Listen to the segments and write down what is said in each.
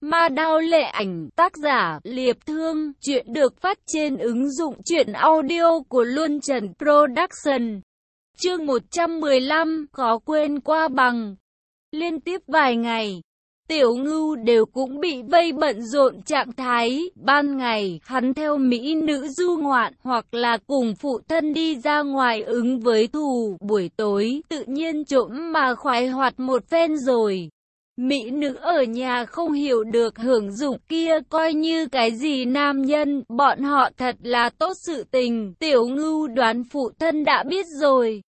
Ma đao lệ ảnh tác giả Liệp Thương Chuyện được phát trên ứng dụng truyện audio của Luân Trần Production. Chương 115 Khó quên qua bằng. Liên tiếp vài ngày Tiểu ngưu đều cũng bị vây bận rộn trạng thái, ban ngày hắn theo mỹ nữ du ngoạn hoặc là cùng phụ thân đi ra ngoài ứng với thù, buổi tối tự nhiên trộm mà khoái hoạt một phen rồi. Mỹ nữ ở nhà không hiểu được hưởng dụng kia coi như cái gì nam nhân, bọn họ thật là tốt sự tình, tiểu ngưu đoán phụ thân đã biết rồi.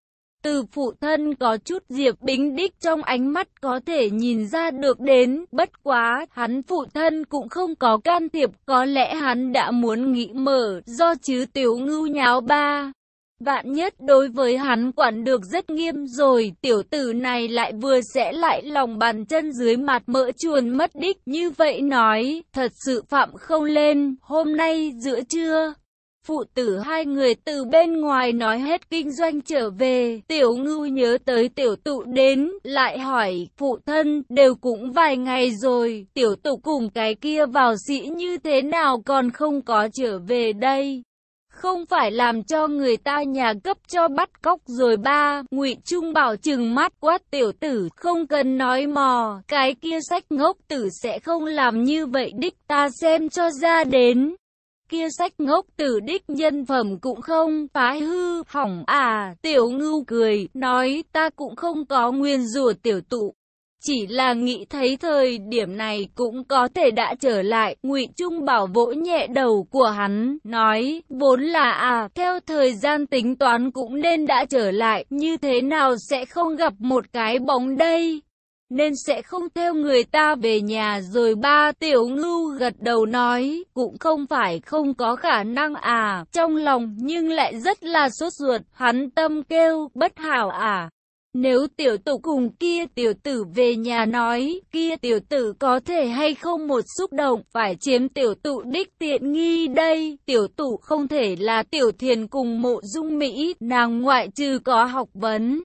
Từ phụ thân có chút Diệp Bính Đích trong ánh mắt có thể nhìn ra được đến, bất quá, hắn phụ thân cũng không có can thiệp, có lẽ hắn đã muốn nghĩ mở, do chứ tiểu ngưu nháo ba. Vạn nhất đối với hắn quản được rất nghiêm rồi, tiểu tử này lại vừa sẽ lại lòng bàn chân dưới mặt mỡ chuồn mất đích. Như vậy nói, thật sự phạm không lên, hôm nay giữa trưa. Phụ tử hai người từ bên ngoài nói hết kinh doanh trở về, tiểu ngưu nhớ tới tiểu tụ đến, lại hỏi, phụ thân, đều cũng vài ngày rồi, tiểu tụ cùng cái kia vào sĩ như thế nào còn không có trở về đây. Không phải làm cho người ta nhà cấp cho bắt cóc rồi ba, ngụy Trung bảo chừng mắt quát tiểu tử, không cần nói mò, cái kia sách ngốc tử sẽ không làm như vậy đích ta xem cho ra đến. Kia sách ngốc tử đích nhân phẩm cũng không phá hư, hỏng à, tiểu ngưu cười, nói ta cũng không có nguyên rủa tiểu tụ. Chỉ là nghĩ thấy thời điểm này cũng có thể đã trở lại, ngụy Trung bảo vỗ nhẹ đầu của hắn, nói, vốn là à, theo thời gian tính toán cũng nên đã trở lại, như thế nào sẽ không gặp một cái bóng đây? Nên sẽ không theo người ta về nhà rồi ba tiểu ngưu gật đầu nói, cũng không phải không có khả năng à, trong lòng nhưng lại rất là sốt ruột, hắn tâm kêu, bất hảo à. Nếu tiểu tụ cùng kia tiểu tử về nhà nói, kia tiểu tử có thể hay không một xúc động, phải chiếm tiểu tụ đích tiện nghi đây, tiểu tụ không thể là tiểu thiền cùng mộ dung Mỹ, nàng ngoại trừ có học vấn.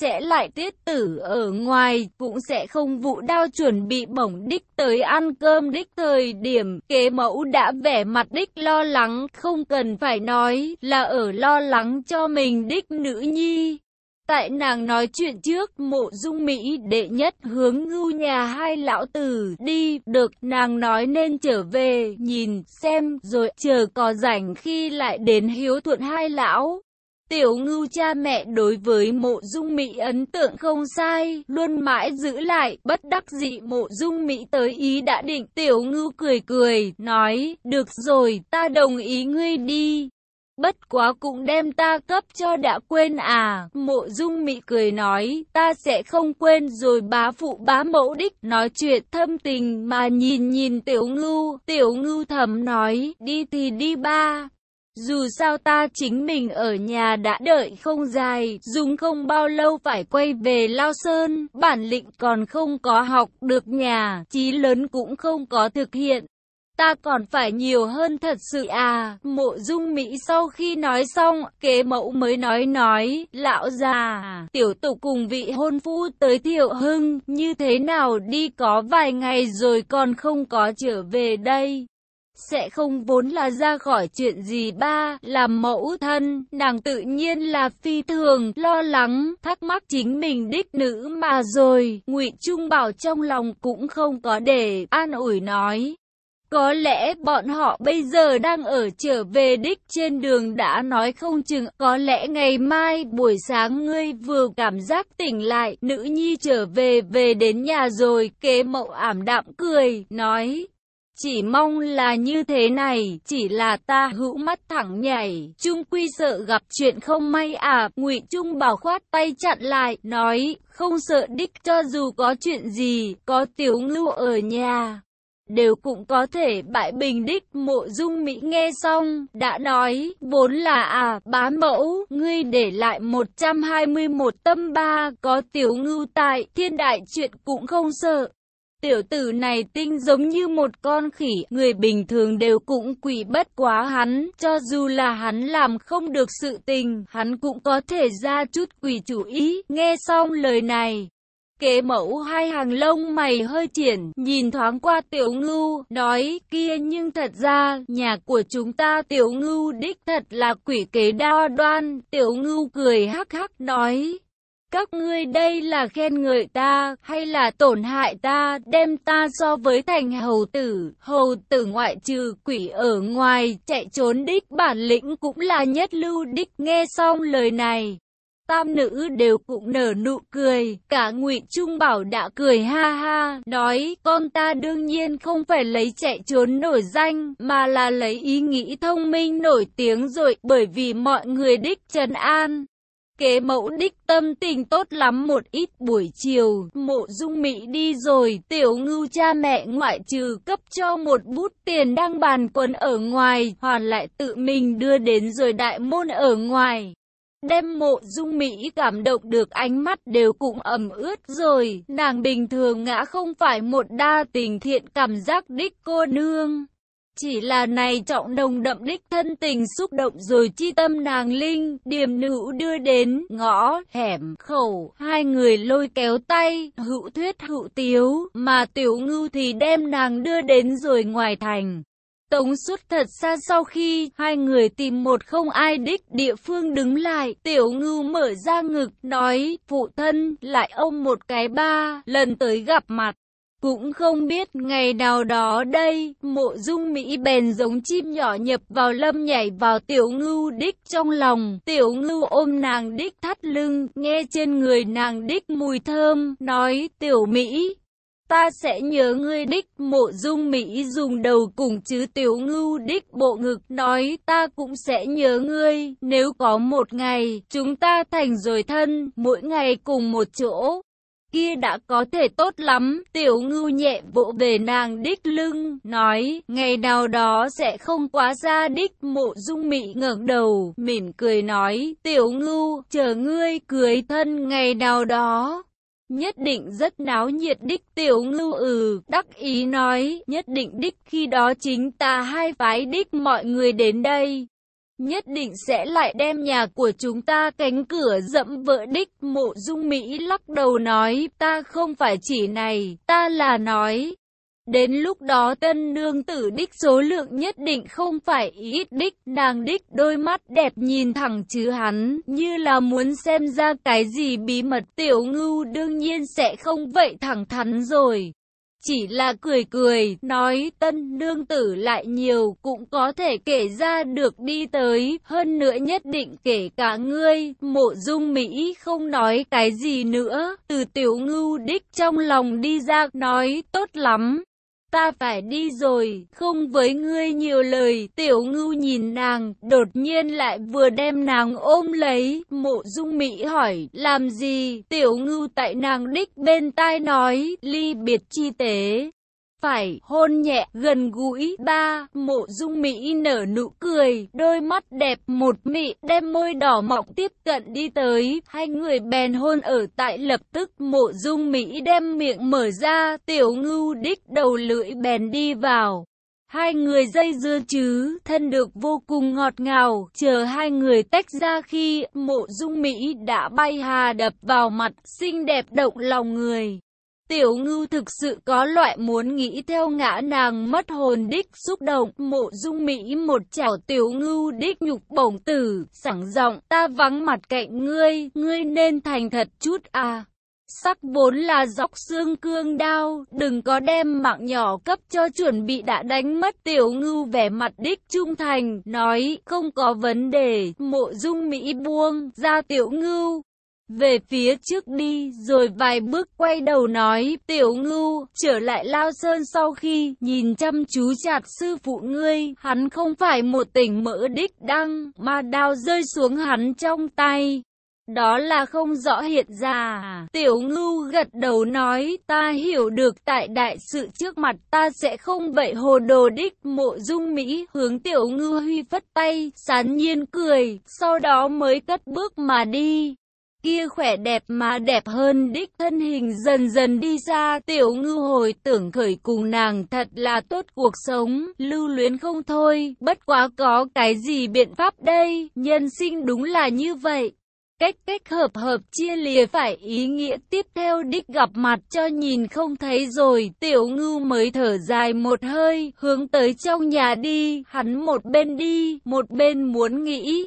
Sẽ lại tiết tử ở ngoài, cũng sẽ không vụ đao chuẩn bị bổng đích tới ăn cơm đích thời điểm, kế mẫu đã vẻ mặt đích lo lắng, không cần phải nói, là ở lo lắng cho mình đích nữ nhi. Tại nàng nói chuyện trước, mộ dung Mỹ đệ nhất hướng ngưu nhà hai lão tử đi, được nàng nói nên trở về, nhìn, xem, rồi chờ có rảnh khi lại đến hiếu thuận hai lão. Tiểu ngưu cha mẹ đối với mộ dung Mỹ ấn tượng không sai, luôn mãi giữ lại, bất đắc dị mộ dung Mỹ tới ý đã định. Tiểu ngưu cười cười, nói, được rồi, ta đồng ý ngươi đi. Bất quá cũng đem ta cấp cho đã quên à, mộ dung mị cười nói, ta sẽ không quên rồi bá phụ bá mẫu đích, nói chuyện thâm tình mà nhìn nhìn tiểu ngưu, tiểu ngưu thầm nói, đi thì đi ba. Dù sao ta chính mình ở nhà đã đợi không dài, dùng không bao lâu phải quay về Lao Sơn, bản lĩnh còn không có học được nhà, chí lớn cũng không có thực hiện. Ta còn phải nhiều hơn thật sự à, mộ dung Mỹ sau khi nói xong, kế mẫu mới nói nói, lão già, tiểu tục cùng vị hôn phu tới thiệu hưng, như thế nào đi có vài ngày rồi còn không có trở về đây. Sẽ không vốn là ra khỏi chuyện gì ba, làm mẫu thân, nàng tự nhiên là phi thường, lo lắng, thắc mắc chính mình đích nữ mà rồi, ngụy Trung Bảo trong lòng cũng không có để, an ủi nói. Có lẽ bọn họ bây giờ đang ở trở về đích trên đường đã nói không chừng, có lẽ ngày mai buổi sáng ngươi vừa cảm giác tỉnh lại, nữ nhi trở về về đến nhà rồi, kế mậu ảm đạm cười, nói. Chỉ mong là như thế này, chỉ là ta hữu mắt thẳng nhảy, trung quy sợ gặp chuyện không may à, ngụy Trung bảo khoát tay chặn lại, nói, không sợ đích cho dù có chuyện gì, có tiểu ngưu ở nhà, đều cũng có thể bại bình đích mộ dung Mỹ nghe xong, đã nói, vốn là à, bá mẫu, ngươi để lại 121 tâm ba, có tiểu ngưu tại, thiên đại chuyện cũng không sợ. Tiểu tử này tinh giống như một con khỉ, người bình thường đều cũng quỷ bất quá hắn, cho dù là hắn làm không được sự tình, hắn cũng có thể ra chút quỷ chủ ý, nghe xong lời này. Kế mẫu hai hàng lông mày hơi triển, nhìn thoáng qua tiểu ngưu, nói kia nhưng thật ra, nhà của chúng ta tiểu ngưu đích thật là quỷ kế đa đoan, tiểu ngưu cười hắc hắc nói. Các ngươi đây là khen ngợi ta, hay là tổn hại ta, đem ta so với thành hầu tử, hầu tử ngoại trừ quỷ ở ngoài, chạy trốn đích bản lĩnh cũng là nhất lưu đích, nghe xong lời này. Tam nữ đều cũng nở nụ cười, cả ngụy Trung Bảo đã cười ha ha, nói con ta đương nhiên không phải lấy chạy trốn nổi danh, mà là lấy ý nghĩ thông minh nổi tiếng rồi, bởi vì mọi người đích trần an. Kế mẫu đích tâm tình tốt lắm một ít buổi chiều, mộ dung mỹ đi rồi, tiểu ngưu cha mẹ ngoại trừ cấp cho một bút tiền đang bàn quần ở ngoài, hoàn lại tự mình đưa đến rồi đại môn ở ngoài. Đem mộ dung Mỹ cảm động được ánh mắt đều cũng ẩm ướt rồi, nàng bình thường ngã không phải một đa tình thiện cảm giác đích cô nương. Chỉ là này trọng đồng đậm đích thân tình xúc động rồi chi tâm nàng linh, điềm nữ đưa đến, ngõ, hẻm, khẩu, hai người lôi kéo tay, hữu thuyết hữu tiếu, mà tiểu ngưu thì đem nàng đưa đến rồi ngoài thành. Tống suốt thật xa sau khi hai người tìm một không ai đích địa phương đứng lại, tiểu ngưu mở ra ngực, nói, phụ thân, lại ông một cái ba, lần tới gặp mặt. Cũng không biết ngày nào đó đây, mộ dung Mỹ bèn giống chim nhỏ nhập vào lâm nhảy vào tiểu ngưu đích trong lòng. Tiểu ngưu ôm nàng đích thắt lưng, nghe trên người nàng đích mùi thơm, nói tiểu Mỹ, ta sẽ nhớ ngươi đích mộ dung Mỹ dùng đầu cùng chứ tiểu ngưu đích bộ ngực. Nói ta cũng sẽ nhớ ngươi, nếu có một ngày chúng ta thành rồi thân, mỗi ngày cùng một chỗ. Kia đã có thể tốt lắm. Tiểu ngưu nhẹ vỗ về nàng đích lưng, nói, ngày nào đó sẽ không quá ra đích. Mộ dung Mỹ ngẩng đầu, mỉm cười nói, tiểu ngưu chờ ngươi cưới thân ngày nào đó nhất định rất náo nhiệt đích tiểu ngưu ừ, đắc ý nói, nhất định đích khi đó chính ta hai phái đích mọi người đến đây. Nhất định sẽ lại đem nhà của chúng ta cánh cửa dẫm vỡ đích mộ dung Mỹ lắc đầu nói ta không phải chỉ này, ta là nói. Đến lúc đó tân nương tử đích số lượng nhất định không phải ít đích, nàng đích đôi mắt đẹp nhìn thẳng chứ hắn, như là muốn xem ra cái gì bí mật tiểu ngưu đương nhiên sẽ không vậy thẳng thắn rồi. Chỉ là cười cười, nói tân nương tử lại nhiều cũng có thể kể ra được đi tới, hơn nữa nhất định kể cả ngươi, mộ dung Mỹ không nói cái gì nữa, từ tiểu ngưu đích trong lòng đi ra, nói tốt lắm, ta phải đi rồi, không với ngươi nhiều lời, tiểu ngưu nhìn nàng, đột nhiên lại vừa đem nàng ôm lấy, mộ dung Mỹ hỏi, làm gì, tiểu ngưu tại nàng đích bên tai nói, ly biệt chi tế phải, hôn nhẹ, gần gũi. Ba, mộ dung Mỹ nở nụ cười, đôi mắt đẹp một mị, đem môi đỏ mọng tiếp cận đi tới. Hai người bèn hôn ở tại lập tức mộ dung Mỹ đem miệng mở ra, tiểu ngưu đích đầu lưỡi bèn đi vào. Hai người dây dưa chứ, thân được vô cùng ngọt ngào, chờ hai người tách ra khi mộ dung Mỹ đã bay hà đập vào mặt, xinh đẹp động lòng người. Tiểu ngưu thực sự có loại muốn nghĩ theo ngã nàng mất hồn đích xúc động, mộ dung Mỹ một chảo tiểu ngưu đích nhục bổng tử, sẵn giọng ta vắng mặt cạnh ngươi, ngươi nên thành thật chút à. Sắc vốn là dọc xương cương đao, đừng có đem mạng nhỏ cấp cho chuẩn bị đã đánh mất tiểu ngưu vẻ mặt đích trung thành, nói không có vấn đề, mộ dung Mỹ buông ra tiểu ngưu, về phía trước đi, rồi vài bước quay đầu nói, tiểu ngưu, trở lại Lao Sơn sau khi nhìn chăm chú chặt sư phụ ngươi, hắn không phải một tỉnh mỡ đích đăng, mà đao rơi xuống hắn trong tay. Đó là không rõ hiện ra. Tiểu ngưu gật đầu nói, ta hiểu được tại đại sự trước mặt ta sẽ không vậy hồ đồ đích mộ dung Mỹ hướng tiểu ngưu huy phất tay, sán nhiên cười, sau đó mới cất bước mà đi kia khỏe đẹp mà đẹp hơn đích thân hình dần dần đi ra tiểu ngư hồi tưởng khởi cùng nàng thật là tốt cuộc sống lưu luyến không thôi. Bất quá có cái gì biện pháp đây? Nhân sinh đúng là như vậy. Cách cách hợp hợp chia lìa phải ý nghĩa tiếp theo đích gặp mặt cho nhìn không thấy rồi, tiểu ngưu mới thở dài một hơi, hướng tới trong nhà đi, hắn một bên đi, một bên muốn nghĩ.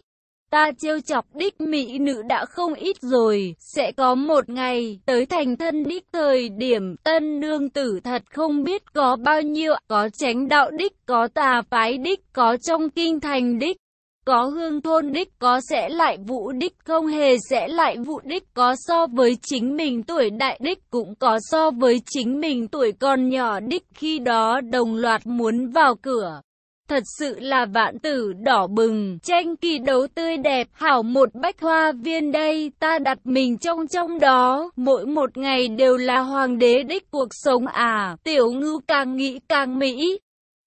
Ta trêu chọc đích mỹ nữ đã không ít rồi, sẽ có một ngày, tới thành thân đích thời điểm, tân nương tử thật không biết có bao nhiêu, có tránh đạo đích, có tà phái đích, có trong kinh thành đích có hương thôn đích, có sẽ lại vũ đích, không hề sẽ lại vũ đích, có so với chính mình tuổi đại đích, cũng có so với chính mình tuổi còn nhỏ đích, khi đó đồng loạt muốn vào cửa. Thật sự là vạn tử đỏ bừng, tranh kỳ đấu tươi đẹp, hảo một bách hoa viên đây, ta đặt mình trong trong đó, mỗi một ngày đều là hoàng đế đích cuộc sống à, tiểu ngưu càng nghĩ càng mỹ.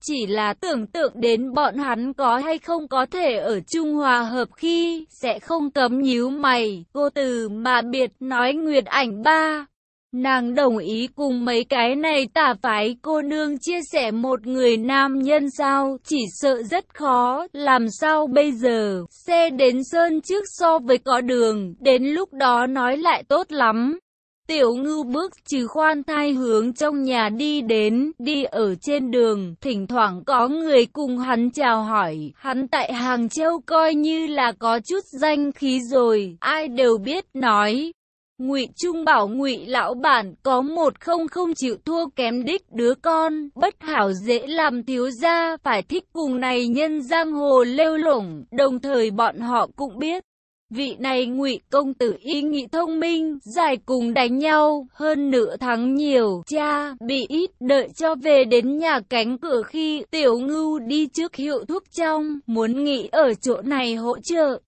Chỉ là tưởng tượng đến bọn hắn có hay không có thể ở Trung Hòa hợp khi sẽ không cấm nhíu mày, cô từ mà biệt nói Nguyệt ảnh ba. Nàng đồng ý cùng mấy cái này tả phái cô nương chia sẻ một người nam nhân sao, chỉ sợ rất khó, làm sao bây giờ, xe đến sơn trước so với có đường, đến lúc đó nói lại tốt lắm. Tiểu ngư bước trừ khoan thai hướng trong nhà đi đến, đi ở trên đường, thỉnh thoảng có người cùng hắn chào hỏi, hắn tại Hàng Châu coi như là có chút danh khí rồi, ai đều biết nói. Ngụy Trung bảo Ngụy lão bản có một không không chịu thua kém đích đứa con, bất hảo dễ làm thiếu gia, phải thích cùng này nhân giang hồ lêu lổng, đồng thời bọn họ cũng biết. Vị này ngụy công tử y nghị thông minh, giải cùng đánh nhau, hơn nửa tháng nhiều, cha, bị ít, đợi cho về đến nhà cánh cửa khi tiểu ngưu đi trước hiệu thuốc trong, muốn nghỉ ở chỗ này hỗ trợ.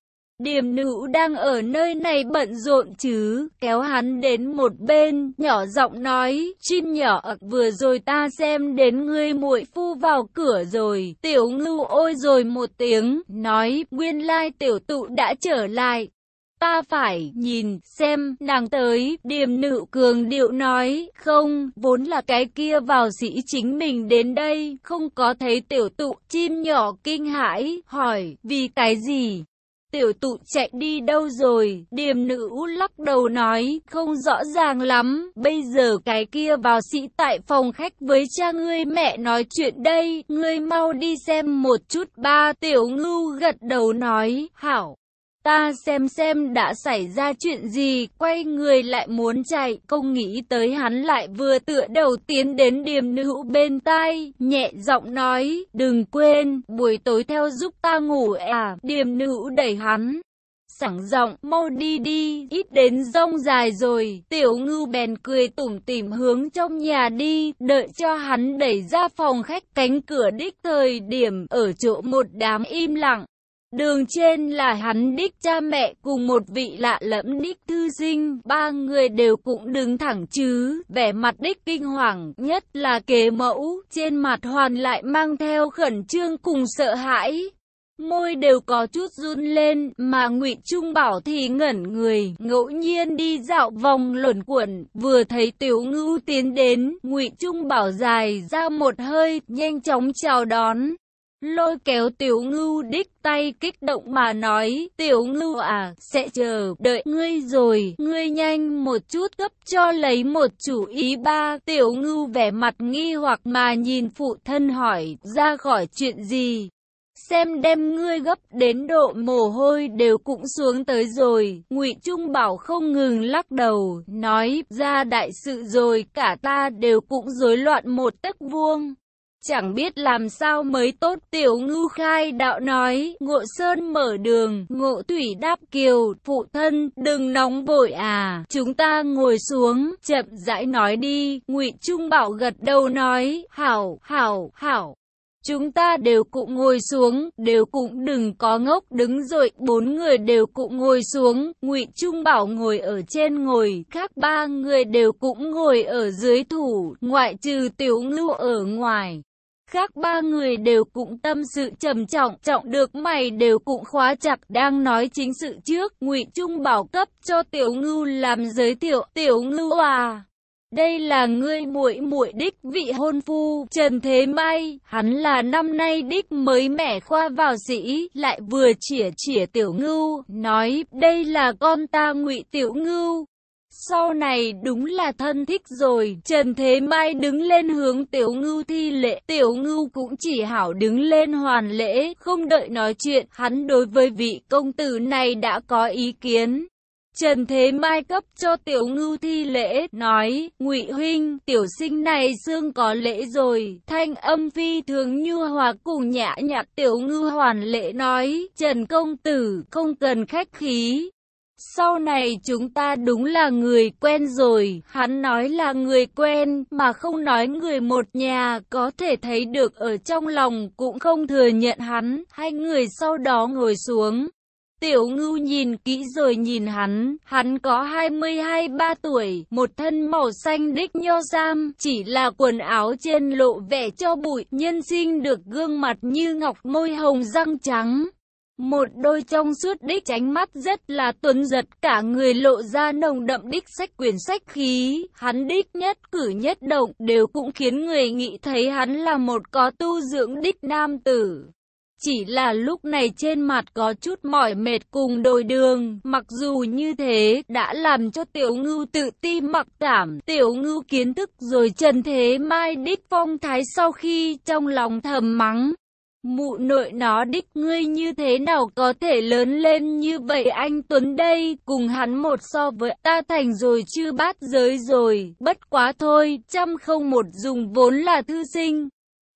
Điềm nữ đang ở nơi này bận rộn chứ, kéo hắn đến một bên, nhỏ giọng nói, chim nhỏ vừa rồi ta xem đến ngươi muội phu vào cửa rồi, tiểu ngưu ôi rồi một tiếng, nói, nguyên lai tiểu tụ đã trở lại. Ta phải nhìn xem nàng tới, điềm nữ cường điệu nói, không, vốn là cái kia vào sĩ chính mình đến đây, không có thấy tiểu tụ, chim nhỏ kinh hãi, hỏi, vì cái gì? Tiểu tụ chạy đi đâu rồi? Điềm nữ lắc đầu nói, không rõ ràng lắm. Bây giờ cái kia vào sĩ tại phòng khách với cha ngươi mẹ nói chuyện đây. Ngươi mau đi xem một chút ba. Tiểu ngưu gật đầu nói, hảo. Ta xem xem đã xảy ra chuyện gì, quay người lại muốn chạy, không nghĩ tới hắn lại vừa tựa đầu tiến đến điềm nữ bên tai, nhẹ giọng nói, đừng quên, buổi tối theo giúp ta ngủ à, điềm nữ đẩy hắn. Sẵn giọng, mau đi đi, ít đến rông dài rồi, tiểu ngưu bèn cười tủm tỉm hướng trong nhà đi, đợi cho hắn đẩy ra phòng khách cánh cửa đích thời điểm ở chỗ một đám im lặng. Đường trên là hắn đích cha mẹ cùng một vị lạ lẫm đích thư sinh, ba người đều cũng đứng thẳng chứ, vẻ mặt đích kinh hoàng, nhất là kế mẫu, trên mặt hoàn lại mang theo khẩn trương cùng sợ hãi. Môi đều có chút run lên, mà ngụy Trung Bảo thì ngẩn người, ngẫu nhiên đi dạo vòng luẩn quẩn, vừa thấy Tiểu Ngưu tiến đến, ngụy Trung Bảo dài ra một hơi, nhanh chóng chào đón. Lôi kéo tiểu ngưu đích tay kích động mà nói, tiểu ngưu à, sẽ chờ, đợi ngươi rồi, ngươi nhanh một chút gấp cho lấy một chủ ý ba. Tiểu ngưu vẻ mặt nghi hoặc mà nhìn phụ thân hỏi, ra khỏi chuyện gì? Xem đem ngươi gấp đến độ mồ hôi đều cũng xuống tới rồi, ngụy Trung Bảo không ngừng lắc đầu, nói, ra đại sự rồi, cả ta đều cũng rối loạn một tấc vuông. Chẳng biết làm sao mới tốt tiểu ngưu khai đạo nói, ngộ sơn mở đường, ngộ thủy đáp kiều, phụ thân, đừng nóng vội à, chúng ta ngồi xuống, chậm rãi nói đi, ngụy Trung Bảo gật đầu nói, hảo, hảo, hảo. Chúng ta đều cũng ngồi xuống, đều cũng đừng có ngốc đứng rồi, bốn người đều cũng ngồi xuống, Ngụy Trung Bảo ngồi ở trên ngồi, khác ba người đều cũng ngồi ở dưới thủ, ngoại trừ Tiểu Ngưu ở ngoài. Khác ba người đều cũng tâm sự trầm trọng, trọng được mày đều cũng khóa chặt đang nói chính sự trước. ngụy Trung bảo cấp cho Tiểu Ngưu làm giới thiệu, Tiểu Ngưu à. Đây là ngươi muội muội đích vị hôn phu, Trần Thế Mai, hắn là năm nay đích mới mẻ khoa vào sĩ, lại vừa chỉa chỉa tiểu ngưu, nói đây là con ta ngụy tiểu ngưu. Sau này đúng là thân thích rồi, Trần Thế Mai đứng lên hướng tiểu ngưu thi lễ, tiểu ngưu cũng chỉ hảo đứng lên hoàn lễ, không đợi nói chuyện, hắn đối với vị công tử này đã có ý kiến. Trần Thế Mai cấp cho tiểu ngưu thi lễ, nói, ngụy huynh, tiểu sinh này xương có lễ rồi, thanh âm phi thường nhu hòa cùng nhã nhạc tiểu ngưu hoàn lễ nói, Trần công tử, không cần khách khí. Sau này chúng ta đúng là người quen rồi, hắn nói là người quen, mà không nói người một nhà, có thể thấy được ở trong lòng cũng không thừa nhận hắn, hai người sau đó ngồi xuống. Tiểu ngưu nhìn kỹ rồi nhìn hắn, hắn có 22-3 tuổi, một thân màu xanh đích nho giam, chỉ là quần áo trên lộ vẻ cho bụi, nhân sinh được gương mặt như ngọc môi hồng răng trắng. Một đôi trong suốt đích tránh mắt rất là tuấn giật cả người lộ ra nồng đậm đích sách quyền sách khí, hắn đích nhất cử nhất động đều cũng khiến người nghĩ thấy hắn là một có tu dưỡng đích nam tử. Chỉ là lúc này trên mặt có chút mỏi mệt cùng đồi đường, mặc dù như thế đã làm cho tiểu ngưu tự ti mặc cảm, tiểu ngưu kiến thức rồi trần thế mai đích phong thái sau khi trong lòng thầm mắng. Mụ nội nó đích ngươi như thế nào có thể lớn lên như vậy anh Tuấn đây, cùng hắn một so với ta thành rồi chưa bát giới rồi, bất quá thôi, trăm không một dùng vốn là thư sinh.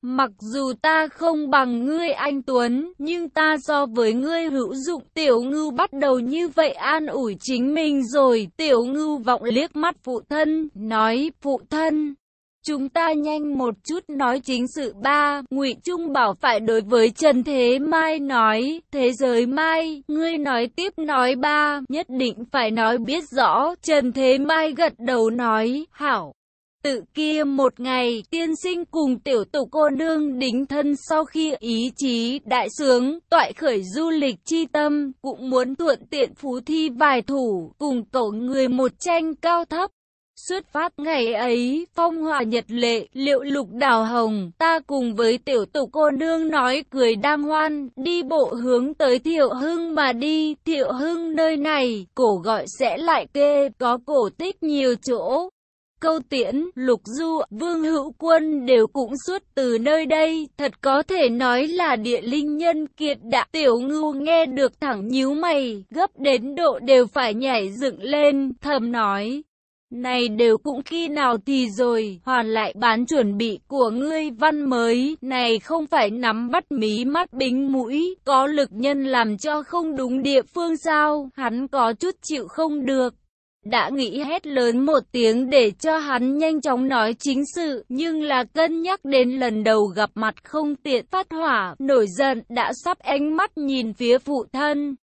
Mặc dù ta không bằng ngươi anh Tuấn, nhưng ta so với ngươi hữu dụng tiểu ngưu bắt đầu như vậy an ủi chính mình rồi. Tiểu ngưu vọng liếc mắt phụ thân, nói phụ thân. Chúng ta nhanh một chút nói chính sự ba, Ngụy Trung bảo phải đối với Trần Thế Mai nói, thế giới Mai, ngươi nói tiếp nói ba, nhất định phải nói biết rõ, Trần Thế Mai gật đầu nói, hảo. Tự kia một ngày, tiên sinh cùng tiểu tục cô nương đính thân sau khi ý chí đại sướng, toại khởi du lịch chi tâm, cũng muốn thuận tiện phú thi vài thủ, cùng cậu người một tranh cao thấp. Xuất phát ngày ấy, phong hòa nhật lệ, liệu lục đào hồng, ta cùng với tiểu tục cô nương nói cười đang hoan, đi bộ hướng tới thiệu hưng mà đi, thiệu hưng nơi này, cổ gọi sẽ lại kê, có cổ tích nhiều chỗ. Câu tiễn, lục du, vương hữu quân đều cũng xuất từ nơi đây, thật có thể nói là địa linh nhân kiệt đã. Tiểu ngưu nghe được thẳng nhíu mày, gấp đến độ đều phải nhảy dựng lên, thầm nói. Này đều cũng khi nào thì rồi, hoàn lại bán chuẩn bị của ngươi văn mới, này không phải nắm bắt mí mắt bính mũi, có lực nhân làm cho không đúng địa phương sao, hắn có chút chịu không được đã nghĩ hét lớn một tiếng để cho hắn nhanh chóng nói chính sự, nhưng là cân nhắc đến lần đầu gặp mặt không tiện phát hỏa, nổi giận, đã sắp ánh mắt nhìn phía phụ thân.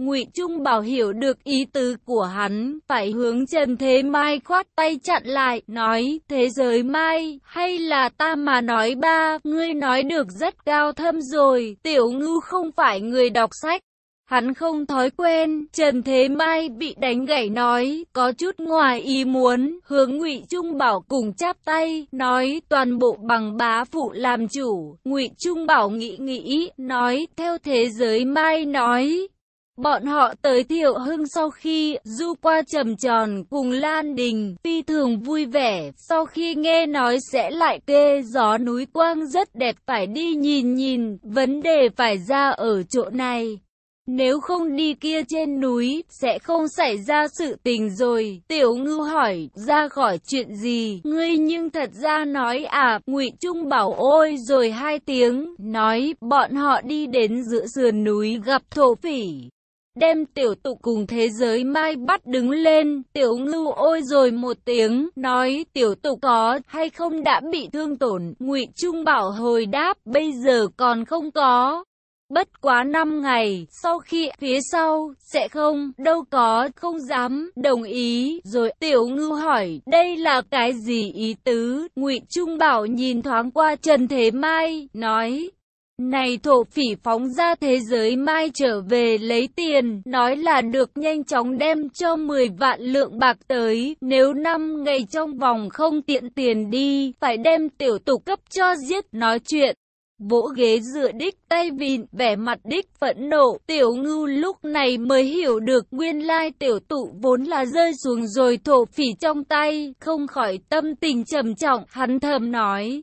Ngụy Trung Bảo hiểu được ý tứ của hắn, phải hướng Trần Thế Mai khoát tay chặn lại, nói, thế giới Mai, hay là ta mà nói ba, ngươi nói được rất cao thâm rồi, tiểu ngư không phải người đọc sách. Hắn không thói quen, Trần Thế Mai bị đánh gãy nói, có chút ngoài ý muốn, hướng Ngụy Trung Bảo cùng chắp tay, nói toàn bộ bằng bá phụ làm chủ. Ngụy Trung Bảo nghĩ nghĩ, nói theo thế giới Mai nói. Bọn họ tới Thiệu Hưng sau khi du qua trầm tròn cùng Lan Đình, phi thường vui vẻ, sau khi nghe nói sẽ lại kê gió núi quang rất đẹp phải đi nhìn nhìn, vấn đề phải ra ở chỗ này. Nếu không đi kia trên núi, sẽ không xảy ra sự tình rồi. Tiểu ngư hỏi, ra khỏi chuyện gì? Ngươi nhưng thật ra nói à, ngụy Trung bảo ôi rồi hai tiếng, nói bọn họ đi đến giữa sườn núi gặp thổ phỉ. Đem tiểu tụ cùng thế giới mai bắt đứng lên, tiểu ngư ôi rồi một tiếng, nói tiểu tụ có hay không đã bị thương tổn, ngụy Trung bảo hồi đáp, bây giờ còn không có. Bất quá 5 ngày, sau khi phía sau, sẽ không, đâu có, không dám, đồng ý, rồi tiểu ngư hỏi, đây là cái gì ý tứ, ngụy Trung Bảo nhìn thoáng qua Trần Thế Mai, nói, này thổ phỉ phóng ra thế giới mai trở về lấy tiền, nói là được nhanh chóng đem cho 10 vạn lượng bạc tới, nếu 5 ngày trong vòng không tiện tiền đi, phải đem tiểu tục cấp cho giết, nói chuyện. Vỗ ghế dựa đích tay vịn, vẻ mặt đích phẫn nộ, tiểu ngưu lúc này mới hiểu được nguyên lai tiểu tụ vốn là rơi xuống rồi thổ phỉ trong tay, không khỏi tâm tình trầm trọng, hắn thầm nói.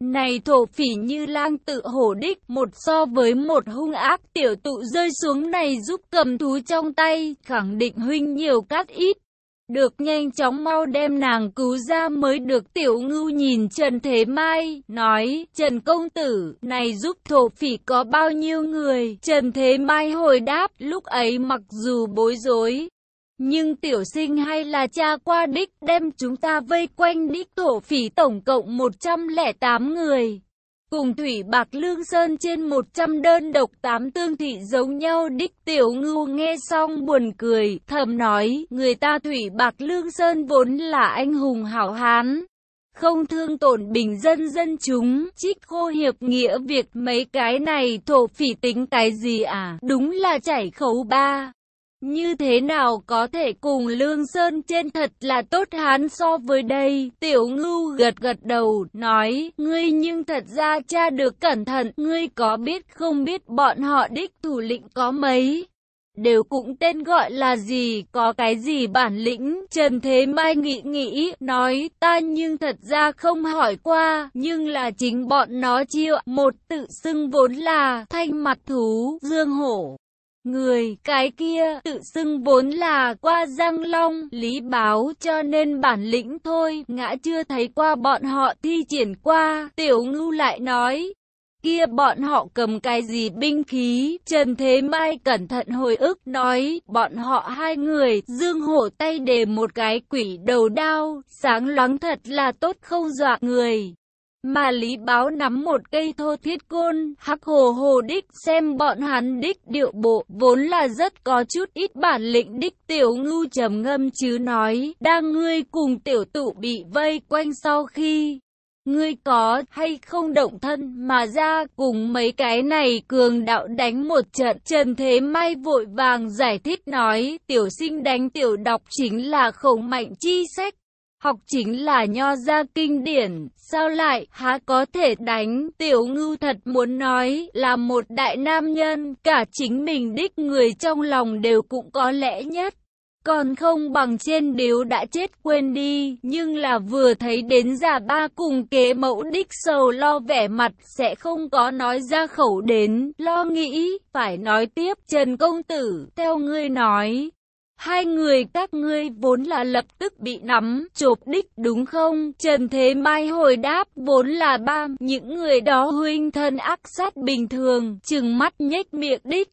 Này thổ phỉ như lang tự hổ đích, một so với một hung ác tiểu tụ rơi xuống này giúp cầm thú trong tay, khẳng định huynh nhiều cát ít. Được nhanh chóng mau đem nàng cứu ra mới được tiểu ngưu nhìn Trần Thế Mai, nói, Trần Công Tử, này giúp thổ phỉ có bao nhiêu người? Trần Thế Mai hồi đáp, lúc ấy mặc dù bối rối, nhưng tiểu sinh hay là cha qua đích đem chúng ta vây quanh đích thổ phỉ tổng cộng 108 người. Cùng Thủy Bạc Lương Sơn trên 100 đơn độc tám tương thị giống nhau đích tiểu ngưu nghe xong buồn cười, thầm nói, người ta Thủy Bạc Lương Sơn vốn là anh hùng hảo hán. Không thương tổn bình dân dân chúng, trích khô hiệp nghĩa việc mấy cái này thổ phỉ tính cái gì à, đúng là chảy khấu ba. Như thế nào có thể cùng Lương Sơn trên thật là tốt hán so với đây? Tiểu ngưu gật gật đầu, nói, ngươi nhưng thật ra cha được cẩn thận, ngươi có biết không biết bọn họ đích thủ lĩnh có mấy? Đều cũng tên gọi là gì, có cái gì bản lĩnh, Trần Thế Mai nghĩ nghĩ, nói, ta nhưng thật ra không hỏi qua, nhưng là chính bọn nó chiêu một tự xưng vốn là, thanh mặt thú, dương hổ. Người, cái kia, tự xưng vốn là qua Giang Long, Lý Báo cho nên bản lĩnh thôi, ngã chưa thấy qua bọn họ thi triển qua, tiểu ngưu lại nói. Kia bọn họ cầm cái gì binh khí, Trần Thế Mai cẩn thận hồi ức nói, bọn họ hai người, dương hổ tay đề một cái quỷ đầu đao, sáng loáng thật là tốt không dọa người. Mà Lý Báo nắm một cây thô thiết côn, hắc hồ hồ đích xem bọn hắn đích điệu bộ, vốn là rất có chút ít bản lĩnh đích tiểu ngưu trầm ngâm chứ nói, đang ngươi cùng tiểu tụ bị vây quanh sau khi. Ngươi có hay không động thân mà ra cùng mấy cái này cường đạo đánh một trận Trần Thế Mai vội vàng giải thích nói tiểu sinh đánh tiểu đọc chính là khổng mạnh chi sách học chính là nho gia kinh điển, sao lại há có thể đánh, tiểu ngưu thật muốn nói là một đại nam nhân, cả chính mình đích người trong lòng đều cũng có lẽ nhất. Còn không bằng trên điếu đã chết quên đi, nhưng là vừa thấy đến già ba cùng kế mẫu đích sầu lo vẻ mặt sẽ không có nói ra khẩu đến, lo nghĩ, phải nói tiếp Trần Công Tử, theo ngươi nói, Hai người các ngươi vốn là lập tức bị nắm, chộp đích đúng không? Trần Thế Mai hồi đáp vốn là ba, những người đó huynh thân ác sát bình thường, chừng mắt nhếch miệng đích.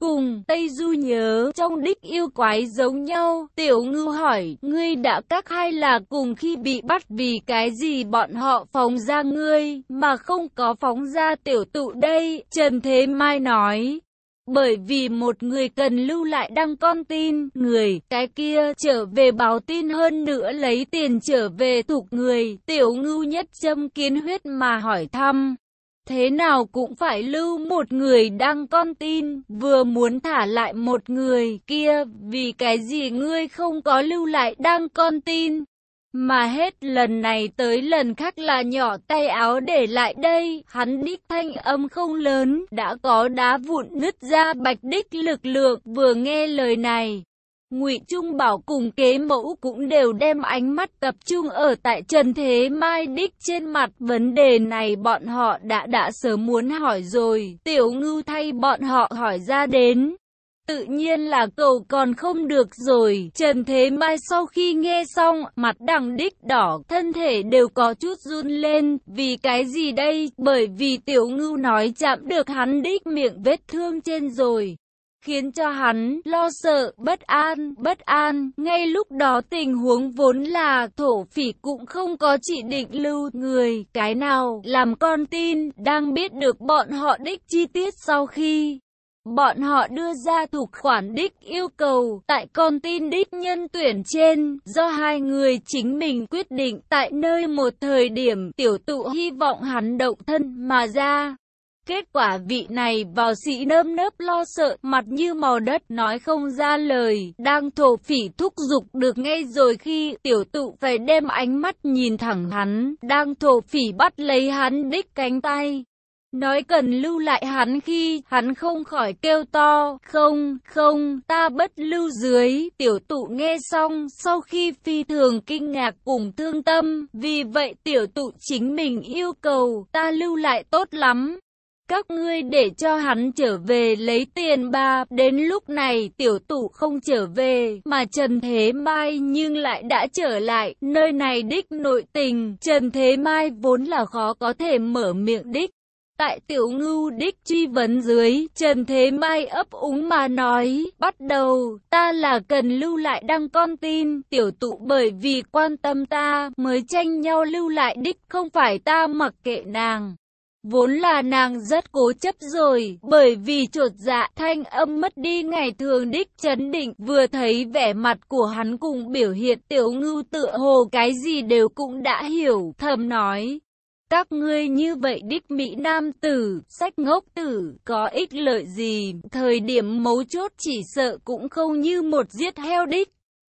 Cùng, Tây Du nhớ, trong đích yêu quái giống nhau, tiểu ngư hỏi, ngươi đã các hai là cùng khi bị bắt vì cái gì bọn họ phóng ra ngươi, mà không có phóng ra tiểu tụ đây, Trần Thế Mai nói, bởi vì một người cần lưu lại đăng con tin, người, cái kia, trở về báo tin hơn nữa lấy tiền trở về thuộc người, tiểu ngưu nhất châm kiến huyết mà hỏi thăm. Thế nào cũng phải lưu một người đăng con tin, vừa muốn thả lại một người kia, vì cái gì ngươi không có lưu lại đăng con tin. Mà hết lần này tới lần khác là nhỏ tay áo để lại đây, hắn đích thanh âm không lớn, đã có đá vụn nứt ra bạch đích lực lượng, vừa nghe lời này. Ngụy Trung Bảo cùng kế mẫu cũng đều đem ánh mắt tập trung ở tại Trần Thế Mai đích trên mặt vấn đề này bọn họ đã đã sớm muốn hỏi rồi, tiểu ngưu thay bọn họ hỏi ra đến. Tự nhiên là cậu còn không được rồi. Trần Thế Mai sau khi nghe xong, mặt đằng đích đỏ, thân thể đều có chút run lên. Vì cái gì đây? Bởi vì tiểu ngưu nói chạm được hắn đích miệng vết thương trên rồi khiến cho hắn lo sợ, bất an, bất an. Ngay lúc đó tình huống vốn là thổ phỉ cũng không có chỉ định lưu người, cái nào làm con tin, đang biết được bọn họ đích chi tiết sau khi Bọn họ đưa ra thuộc khoản đích yêu cầu tại con tin đích nhân tuyển trên, do hai người chính mình quyết định tại nơi một thời điểm tiểu tụ hy vọng hắn động thân mà ra. Kết quả vị này vào sĩ nơm nớp lo sợ, mặt như màu đất, nói không ra lời, đang thổ phỉ thúc giục được ngay rồi khi tiểu tụ phải đem ánh mắt nhìn thẳng hắn, đang thổ phỉ bắt lấy hắn đích cánh tay. Nói cần lưu lại hắn khi hắn không khỏi kêu to, không, không, ta bất lưu dưới. Tiểu tụ nghe xong, sau khi phi thường kinh ngạc cùng thương tâm, vì vậy tiểu tụ chính mình yêu cầu, ta lưu lại tốt lắm. Các ngươi để cho hắn trở về lấy tiền ba, đến lúc này tiểu tụ không trở về, mà Trần Thế Mai nhưng lại đã trở lại, nơi này đích nội tình, Trần Thế Mai vốn là khó có thể mở miệng đích. Tại tiểu ngưu đích truy vấn dưới, Trần Thế Mai ấp úng mà nói, bắt đầu, ta là cần lưu lại đăng con tin, tiểu tụ bởi vì quan tâm ta, mới tranh nhau lưu lại đích, không phải ta mặc kệ nàng. Vốn là nàng rất cố chấp rồi, bởi vì chuột dạ thanh âm mất đi ngày thường đích chấn định, vừa thấy vẻ mặt của hắn cùng biểu hiện tiểu ngưu tựa hồ cái gì đều cũng đã hiểu, thầm nói. Các ngươi như vậy đích Mỹ Nam tử, sách ngốc tử, có ích lợi gì, thời điểm mấu chốt chỉ sợ cũng không như một giết heo đích.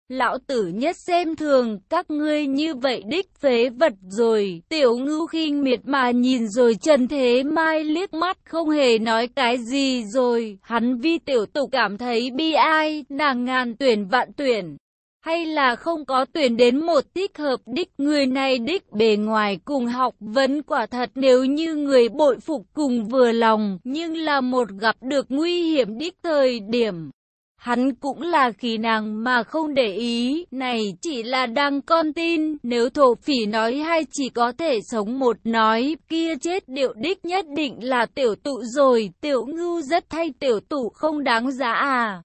Lão tử nhất xem thường, các ngươi như vậy đích phế vật rồi, tiểu ngưu khinh miệt mà nhìn rồi Trần Thế Mai liếc mắt không hề nói cái gì rồi, hắn vi tiểu tục cảm thấy bi ai, nàng ngàn tuyển vạn tuyển. Hay là không có tuyển đến một thích hợp đích người này đích bề ngoài cùng học vấn quả thật nếu như người bội phục cùng vừa lòng nhưng là một gặp được nguy hiểm đích thời điểm. Hắn cũng là khí nàng mà không để ý, này chỉ là đang con tin, nếu thổ phỉ nói hay chỉ có thể sống một nói, kia chết điệu đích nhất định là tiểu tụ rồi, tiểu ngưu rất thay tiểu tụ không đáng giá à.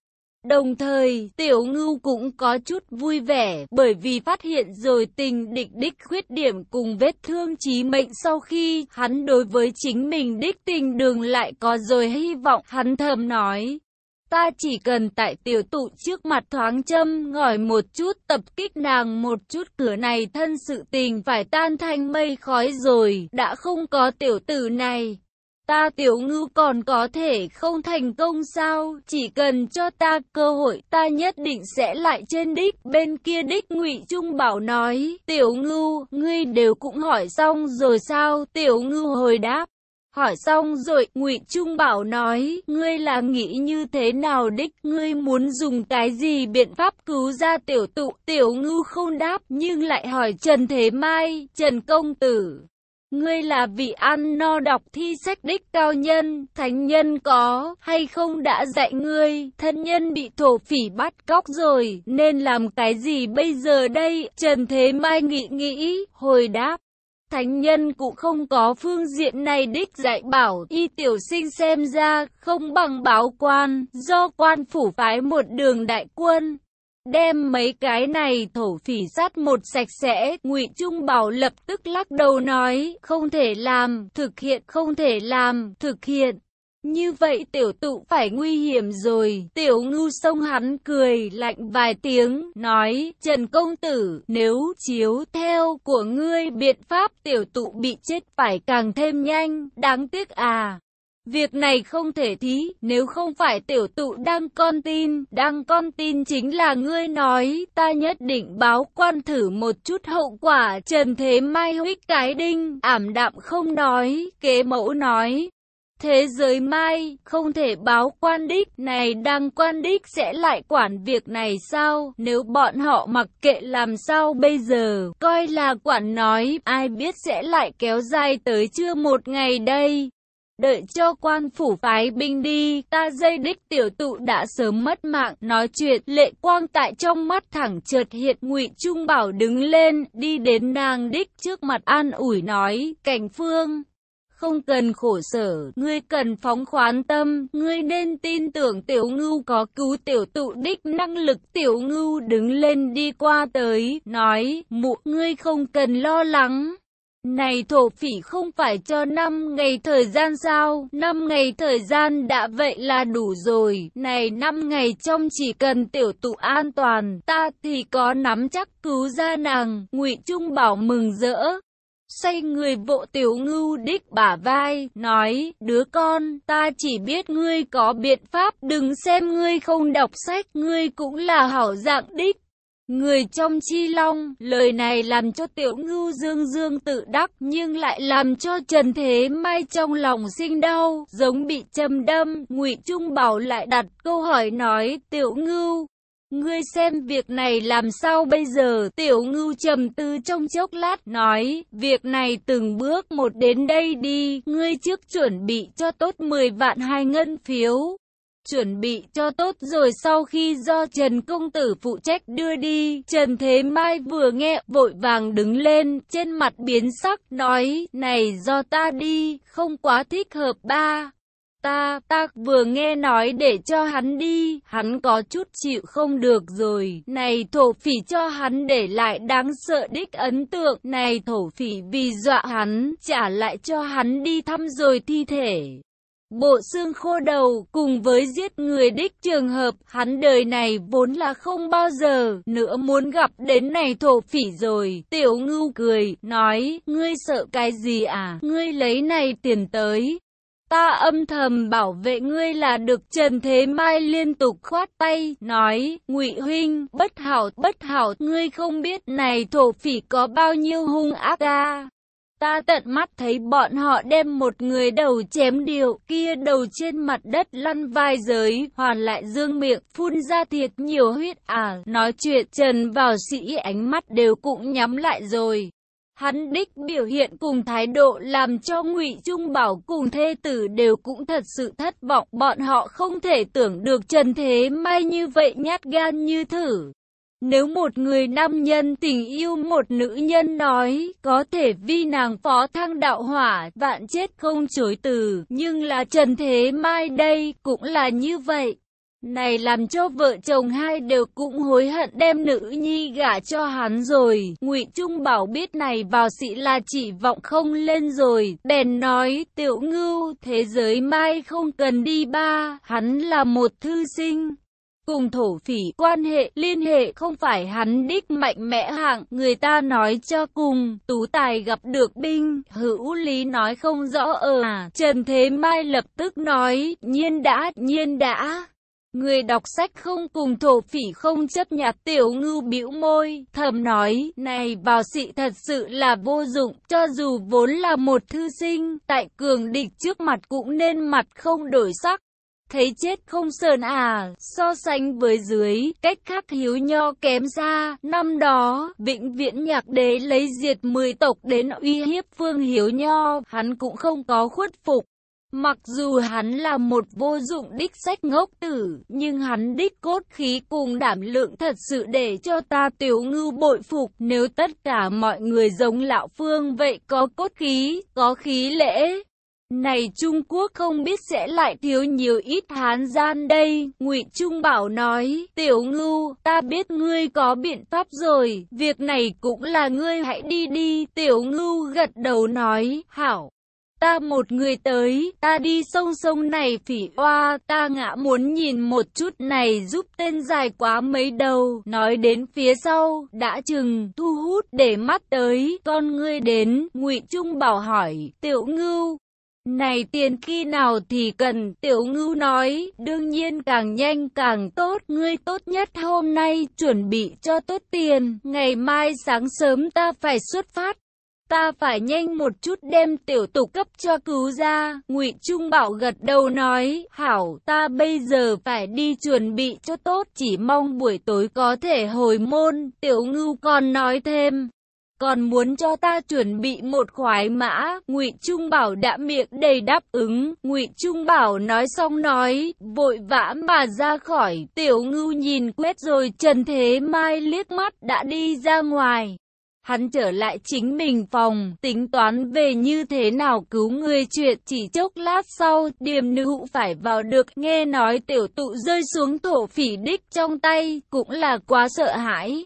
Đồng thời, tiểu ngưu cũng có chút vui vẻ bởi vì phát hiện rồi tình địch đích khuyết điểm cùng vết thương chí mệnh sau khi hắn đối với chính mình đích tình đường lại có rồi hy vọng hắn thầm nói. Ta chỉ cần tại tiểu tụ trước mặt thoáng châm ngỏi một chút tập kích nàng một chút cửa này thân sự tình phải tan thành mây khói rồi, đã không có tiểu tử này. Ta tiểu ngư còn có thể không thành công sao, chỉ cần cho ta cơ hội ta nhất định sẽ lại trên đích. Bên kia đích ngụy Trung Bảo nói, tiểu ngư, ngươi đều cũng hỏi xong rồi sao, tiểu ngư hồi đáp. Hỏi xong rồi, Ngụy Trung Bảo nói, ngươi là nghĩ như thế nào đích, ngươi muốn dùng cái gì biện pháp cứu ra tiểu tụ, tiểu ngư không đáp, nhưng lại hỏi Trần Thế Mai, Trần Công Tử. Ngươi là vị ăn no đọc thi sách đích cao nhân, thánh nhân có, hay không đã dạy ngươi, thân nhân bị thổ phỉ bắt cóc rồi, nên làm cái gì bây giờ đây, Trần Thế Mai nghĩ nghĩ, hồi đáp. Thánh nhân cũng không có phương diện này đích dạy bảo, y tiểu sinh xem ra không bằng báo quan, do quan phủ phái một đường đại quân. Đem mấy cái này thổ phỉ sát một sạch sẽ, ngụy Trung Bảo lập tức lắc đầu nói, không thể làm, thực hiện, không thể làm, thực hiện. Như vậy tiểu tụ phải nguy hiểm rồi, tiểu ngưu sông hắn cười lạnh vài tiếng, nói, Trần Công Tử, nếu chiếu theo của ngươi biện pháp tiểu tụ bị chết phải càng thêm nhanh, đáng tiếc à. Việc này không thể thí, nếu không phải tiểu tụ đang con tin, đang con tin chính là ngươi nói, ta nhất định báo quan thử một chút hậu quả, Trần Thế Mai huyết cái đinh, ảm đạm không nói, kế mẫu nói. Thế giới mai, không thể báo quan đích, này đang quan đích sẽ lại quản việc này sao, nếu bọn họ mặc kệ làm sao bây giờ, coi là quản nói, ai biết sẽ lại kéo dài tới chưa một ngày đây. Đợi cho quan phủ phái binh đi, ta dây đích tiểu tụ đã sớm mất mạng, nói chuyện, lệ quang tại trong mắt thẳng chợt hiện ngụy Trung Bảo đứng lên, đi đến nàng đích trước mặt an ủi nói, cảnh phương. Không cần khổ sở, ngươi cần phóng khoán tâm, ngươi nên tin tưởng tiểu ngưu có cứu tiểu tụ đích năng lực tiểu ngưu đứng lên đi qua tới, nói, mụ ngươi không cần lo lắng. Này thổ phỉ không phải cho 5 ngày thời gian sao? 5 ngày thời gian đã vậy là đủ rồi. Này 5 ngày trong chỉ cần tiểu tụ an toàn, ta thì có nắm chắc cứu ra nàng. Ngụy Trung Bảo mừng rỡ. Xoay người vỗ tiểu ngưu đích bả vai, nói, đứa con, ta chỉ biết ngươi có biện pháp, đừng xem ngươi không đọc sách, ngươi cũng là hảo dạng đích. Người trong chi long, lời này làm cho tiểu ngưu dương dương tự đắc nhưng lại làm cho Trần Thế Mai trong lòng sinh đau, giống bị châm đâm, ngụy Trung Bảo lại đặt câu hỏi nói, tiểu ngưu, Ngươi xem việc này làm sao bây giờ? Tiểu ngưu trầm tư trong chốc lát nói, việc này từng bước một đến đây đi, ngươi trước chuẩn bị cho tốt 10 vạn hai ngân phiếu. Chuẩn bị cho tốt rồi sau khi do Trần Công Tử phụ trách đưa đi, Trần Thế Mai vừa nghe vội vàng đứng lên, trên mặt biến sắc, nói, này do ta đi, không quá thích hợp ba. Ta, ta vừa nghe nói để cho hắn đi, hắn có chút chịu không được rồi. Này thổ phỉ cho hắn để lại đáng sợ đích ấn tượng. Này thổ phỉ vì dọa hắn, trả lại cho hắn đi thăm rồi thi thể. Bộ xương khô đầu cùng với giết người đích trường hợp hắn đời này vốn là không bao giờ nữa muốn gặp đến này thổ phỉ rồi. Tiểu ngưu cười, nói, ngươi sợ cái gì à, ngươi lấy này tiền tới, Ta âm thầm bảo vệ ngươi là được Trần Thế Mai liên tục khoát tay, nói, ngụy huynh, bất hảo, bất hảo, ngươi không biết này thổ phỉ có bao nhiêu hung ác à. Ta tận mắt thấy bọn họ đem một người đầu chém điều, kia đầu trên mặt đất lăn vai giới, hoàn lại dương miệng, phun ra thiệt nhiều huyết à. Nói chuyện trần vào sĩ ánh mắt đều cũng nhắm lại rồi. Hắn đích biểu hiện cùng thái độ làm cho Ngụy Trung Bảo cùng thê tử đều cũng thật sự thất vọng, bọn họ không thể tưởng được Trần Thế Mai như vậy nhát gan như thử. Nếu một người nam nhân tình yêu một nữ nhân nói, có thể vi nàng phó thăng đạo hỏa, vạn chết không chối từ, nhưng là Trần Thế Mai đây cũng là như vậy. Này làm cho vợ chồng hai đều cũng hối hận đem nữ nhi gả cho hắn rồi. Ngụy Trung Bảo biết này vào sĩ là chỉ vọng không lên rồi. Bèn nói, tiểu ngưu, thế giới mai không cần đi ba, hắn là một thư sinh. Cùng thổ phỉ quan hệ liên hệ không phải hắn đích mạnh mẽ hạng, người ta nói cho cùng, tú tài gặp được binh, hữu lý nói không rõ ở à. Trần Thế Mai lập tức nói, nhiên đã, nhiên đã. Người đọc sách không cùng thổ phỉ không chấp nhặt tiểu ngưu bĩu môi, thầm nói, này vào sĩ thật sự là vô dụng, cho dù vốn là một thư sinh, tại cường địch trước mặt cũng nên mặt không đổi sắc. Thấy chết không sờn à, so sánh với dưới, cách khác hiếu nho kém xa, năm đó, vĩnh viễn nhạc đế lấy diệt 10 tộc đến uy hiếp phương hiếu nho, hắn cũng không có khuất phục. Mặc dù hắn là một vô dụng đích sách ngốc tử, nhưng hắn đích cốt khí cùng đảm lượng thật sự để cho ta tiểu ngư bội phục. Nếu tất cả mọi người giống lão phương vậy có cốt khí, có khí lễ. Này Trung Quốc không biết sẽ lại thiếu nhiều ít hán gian đây, ngụy Trung Bảo nói, tiểu ngưu, ta biết ngươi có biện pháp rồi, việc này cũng là ngươi hãy đi đi, tiểu ngưu gật đầu nói, hảo. Ta một người tới, ta đi sông sông này phỉ oa, ta ngã muốn nhìn một chút này giúp tên dài quá mấy đầu, nói đến phía sau, đã chừng, thu hút để mắt tới, con ngươi đến, ngụy Trung bảo hỏi, tiểu ngưu. Này tiền khi nào thì cần, tiểu ngưu nói, đương nhiên càng nhanh càng tốt, ngươi tốt nhất hôm nay chuẩn bị cho tốt tiền, ngày mai sáng sớm ta phải xuất phát, Ta phải nhanh một chút đem tiểu tục cấp cho cứu ra. Ngụy Trung Bảo gật đầu nói, hảo, ta bây giờ phải đi chuẩn bị cho tốt, chỉ mong buổi tối có thể hồi môn. Tiểu ngưu còn nói thêm, còn muốn cho ta chuẩn bị một khoái mã ngụy trung bảo đã miệng đầy đáp ứng. Ngụy trung bảo nói xong nói vội vã mà ra khỏi. Tiểu ngưu nhìn quét rồi trần thế mai liếc mắt đã đi ra ngoài. Hắn trở lại chính mình phòng, tính toán về như thế nào cứu người. Chuyện chỉ chốc lát sau, điềm nữ phải vào được. Nghe nói tiểu tụ rơi xuống thổ phỉ đích trong tay, cũng là quá sợ hãi.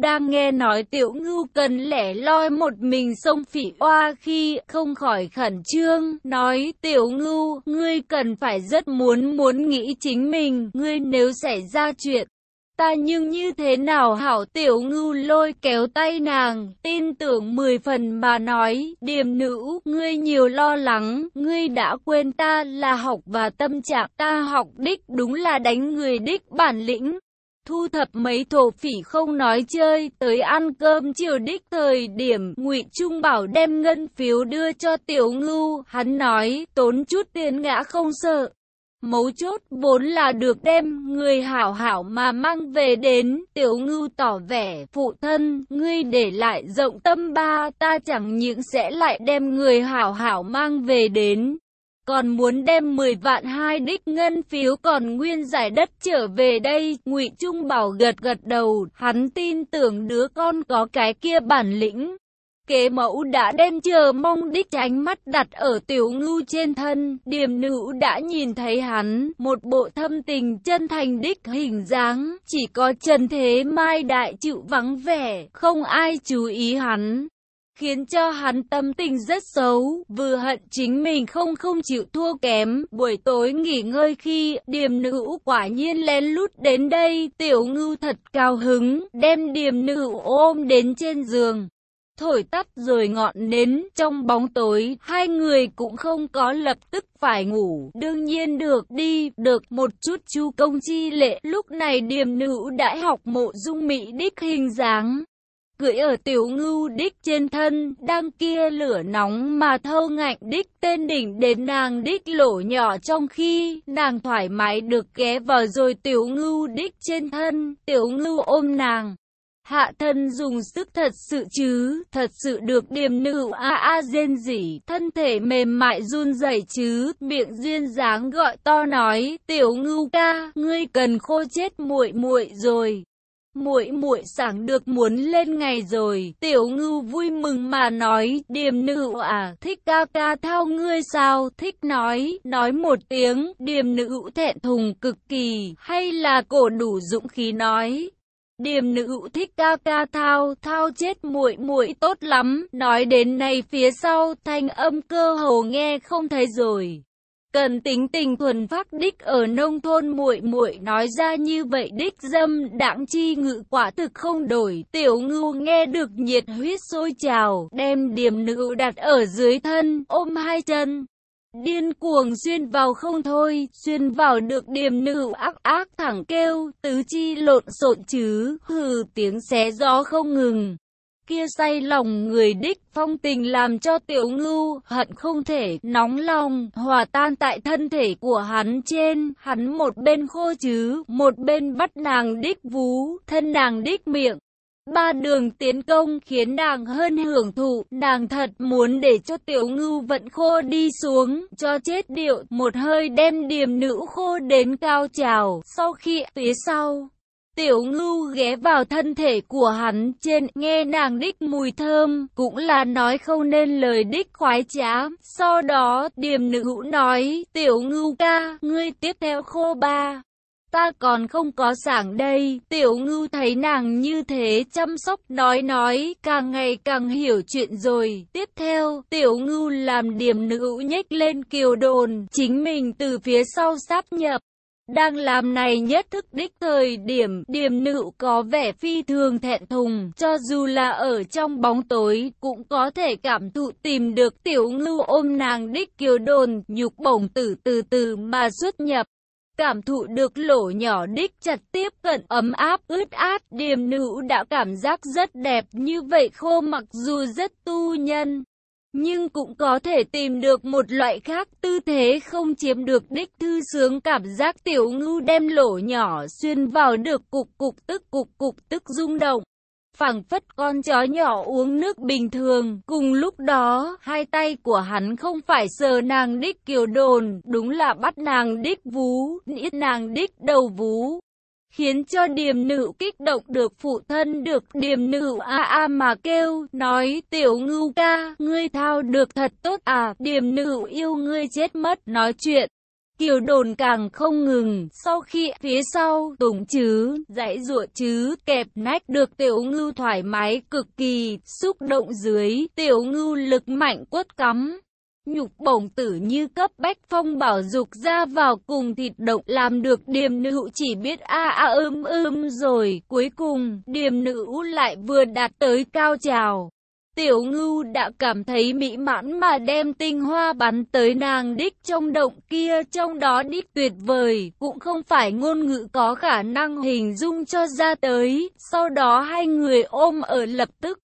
Đang nghe nói tiểu ngưu cần lẻ loi một mình sông phỉ oa khi không khỏi khẩn trương, nói tiểu ngưu, ngươi cần phải rất muốn muốn nghĩ chính mình, ngươi nếu xảy ra chuyện, ta nhưng như thế nào hảo tiểu ngưu lôi kéo tay nàng, tin tưởng mười phần mà nói, điềm nữ, ngươi nhiều lo lắng, ngươi đã quên ta là học và tâm trạng, ta học đích đúng là đánh người đích bản lĩnh. Thu thập mấy thổ phỉ không nói chơi, tới ăn cơm chiều đích thời điểm, ngụy Trung Bảo đem ngân phiếu đưa cho tiểu ngưu, hắn nói, tốn chút tiền ngã không sợ. Mấu chốt vốn là được đem người hảo hảo mà mang về đến, tiểu ngưu tỏ vẻ, phụ thân, ngươi để lại rộng tâm ba, ta chẳng những sẽ lại đem người hảo hảo mang về đến. Còn muốn đem 10 vạn hai đích ngân phiếu còn nguyên giải đất trở về đây, ngụy Trung Bảo gật gật đầu, hắn tin tưởng đứa con có cái kia bản lĩnh kế mẫu đã đem chờ mong đích ánh mắt đặt ở tiểu ngưu trên thân, điềm nữ đã nhìn thấy hắn, một bộ thâm tình chân thành đích hình dáng, chỉ có Trần Thế Mai đại chịu vắng vẻ, không ai chú ý hắn. Khiến cho hắn tâm tình rất xấu, vừa hận chính mình không không chịu thua kém. Buổi tối nghỉ ngơi khi điềm nữ quả nhiên lén lút đến đây, tiểu ngưu thật cao hứng, đem điềm nữ ôm đến trên giường thổi tắt rồi ngọn nến trong bóng tối, hai người cũng không có lập tức phải ngủ, đương nhiên được đi, được một chút chu công chi lệ, lúc này điềm nữ đã học mộ dung mỹ đích hình dáng. Cưỡi ở tiểu ngưu đích trên thân, đang kia lửa nóng mà thâu ngạnh đích tên đỉnh đến nàng đích lỗ nhỏ trong khi nàng thoải mái được ghé vào rồi tiểu ngưu đích trên thân, tiểu ngưu ôm nàng. Hạ thân dùng sức thật sự chứ, thật sự được điềm nữ a a rên rỉ, thân thể mềm mại run rẩy chứ, miệng duyên dáng gọi to nói, tiểu ngưu ca, ngươi cần khô chết muội muội rồi. Muội muội sảng được muốn lên ngày rồi, tiểu ngưu vui mừng mà nói, điềm nữ à, thích ca ca thao ngươi sao, thích nói, nói một tiếng, điềm nữ thẹn thùng cực kỳ, hay là cổ đủ dũng khí nói, Điềm nữ thích ca ca thao, thao chết muội muội tốt lắm, nói đến này phía sau thanh âm cơ hồ nghe không thấy rồi. Cần tính tình thuần phát đích ở nông thôn muội muội nói ra như vậy đích dâm đảng chi ngự quả thực không đổi. Tiểu ngưu nghe được nhiệt huyết sôi trào, đem điểm nữ đặt ở dưới thân, ôm hai chân. Điên cuồng xuyên vào không thôi, xuyên vào được điểm nữ ác ác thẳng kêu, tứ chi lộn xộn chứ, hừ tiếng xé gió không ngừng. Kia say lòng người đích phong tình làm cho tiểu ngưu hận không thể nóng lòng hòa tan tại thân thể của hắn trên hắn một bên khô chứ một bên bắt nàng đích vú thân nàng đích miệng Ba đường tiến công khiến nàng hơn hưởng thụ, nàng thật muốn để cho tiểu ngưu vận khô đi xuống, cho chết điệu, một hơi đem điềm nữ khô đến cao trào, sau khi phía sau. Tiểu ngưu ghé vào thân thể của hắn trên, nghe nàng đích mùi thơm, cũng là nói không nên lời đích khoái trá. Sau đó, điềm nữ hữu nói, tiểu ngưu ca, ngươi tiếp theo khô ba. Ta còn không có sảng đây, tiểu ngưu thấy nàng như thế chăm sóc nói nói, càng ngày càng hiểu chuyện rồi. Tiếp theo, tiểu ngưu làm điểm nữ nhếch lên kiều đồn, chính mình từ phía sau sáp nhập. Đang làm này nhất thức đích thời điểm, điểm nữ có vẻ phi thường thẹn thùng, cho dù là ở trong bóng tối, cũng có thể cảm thụ tìm được tiểu ngưu ôm nàng đích kiều đồn, nhục bổng tử từ từ mà xuất nhập cảm thụ được lỗ nhỏ đích chặt tiếp cận ấm áp ướt át, điềm nữ đã cảm giác rất đẹp như vậy khô mặc dù rất tu nhân. Nhưng cũng có thể tìm được một loại khác tư thế không chiếm được đích thư sướng cảm giác tiểu ngưu đem lỗ nhỏ xuyên vào được cục cục tức cục cục tức rung động phảng phất con chó nhỏ uống nước bình thường. Cùng lúc đó, hai tay của hắn không phải sờ nàng đích kiều đồn, đúng là bắt nàng đích vú, nít nàng đích đầu vú. Khiến cho điềm nữ kích động được phụ thân được điềm nữ a a mà kêu, nói tiểu ngưu ca, ngươi thao được thật tốt à, điềm nữ yêu ngươi chết mất, nói chuyện. Kiều đồn càng không ngừng, sau khi phía sau tùng chứ, dãy ruột chứ, kẹp nách được tiểu ngưu thoải mái cực kỳ, xúc động dưới, tiểu ngưu lực mạnh quất cắm nhục bổng tử như cấp bách phong bảo dục ra vào cùng thịt động làm được điềm nữ chỉ biết a a ưm ưm rồi, cuối cùng, điềm nữ lại vừa đạt tới cao trào. Tiểu ngưu đã cảm thấy mỹ mãn mà đem tinh hoa bắn tới nàng đích trong động kia trong đó đích tuyệt vời, cũng không phải ngôn ngữ có khả năng hình dung cho ra tới, sau đó hai người ôm ở lập tức.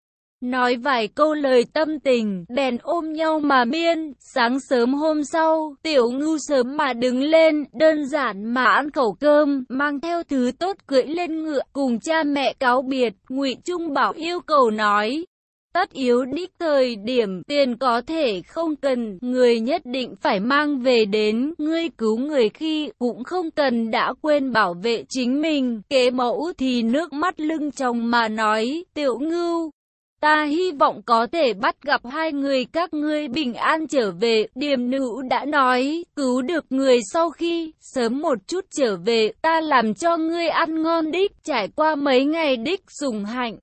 Nói vài câu lời tâm tình, bèn ôm nhau mà miên, sáng sớm hôm sau, tiểu ngưu sớm mà đứng lên, đơn giản mà ăn khẩu cơm, mang theo thứ tốt cưỡi lên ngựa, cùng cha mẹ cáo biệt, ngụy Trung Bảo yêu cầu nói, tất yếu đích thời điểm tiền có thể không cần, người nhất định phải mang về đến, ngươi cứu người khi cũng không cần đã quên bảo vệ chính mình, kế mẫu thì nước mắt lưng chồng mà nói, tiểu ngưu. Ta hy vọng có thể bắt gặp hai người các ngươi bình an trở về, điềm nữ đã nói, cứu được người sau khi, sớm một chút trở về, ta làm cho ngươi ăn ngon đích, trải qua mấy ngày đích sùng hạnh.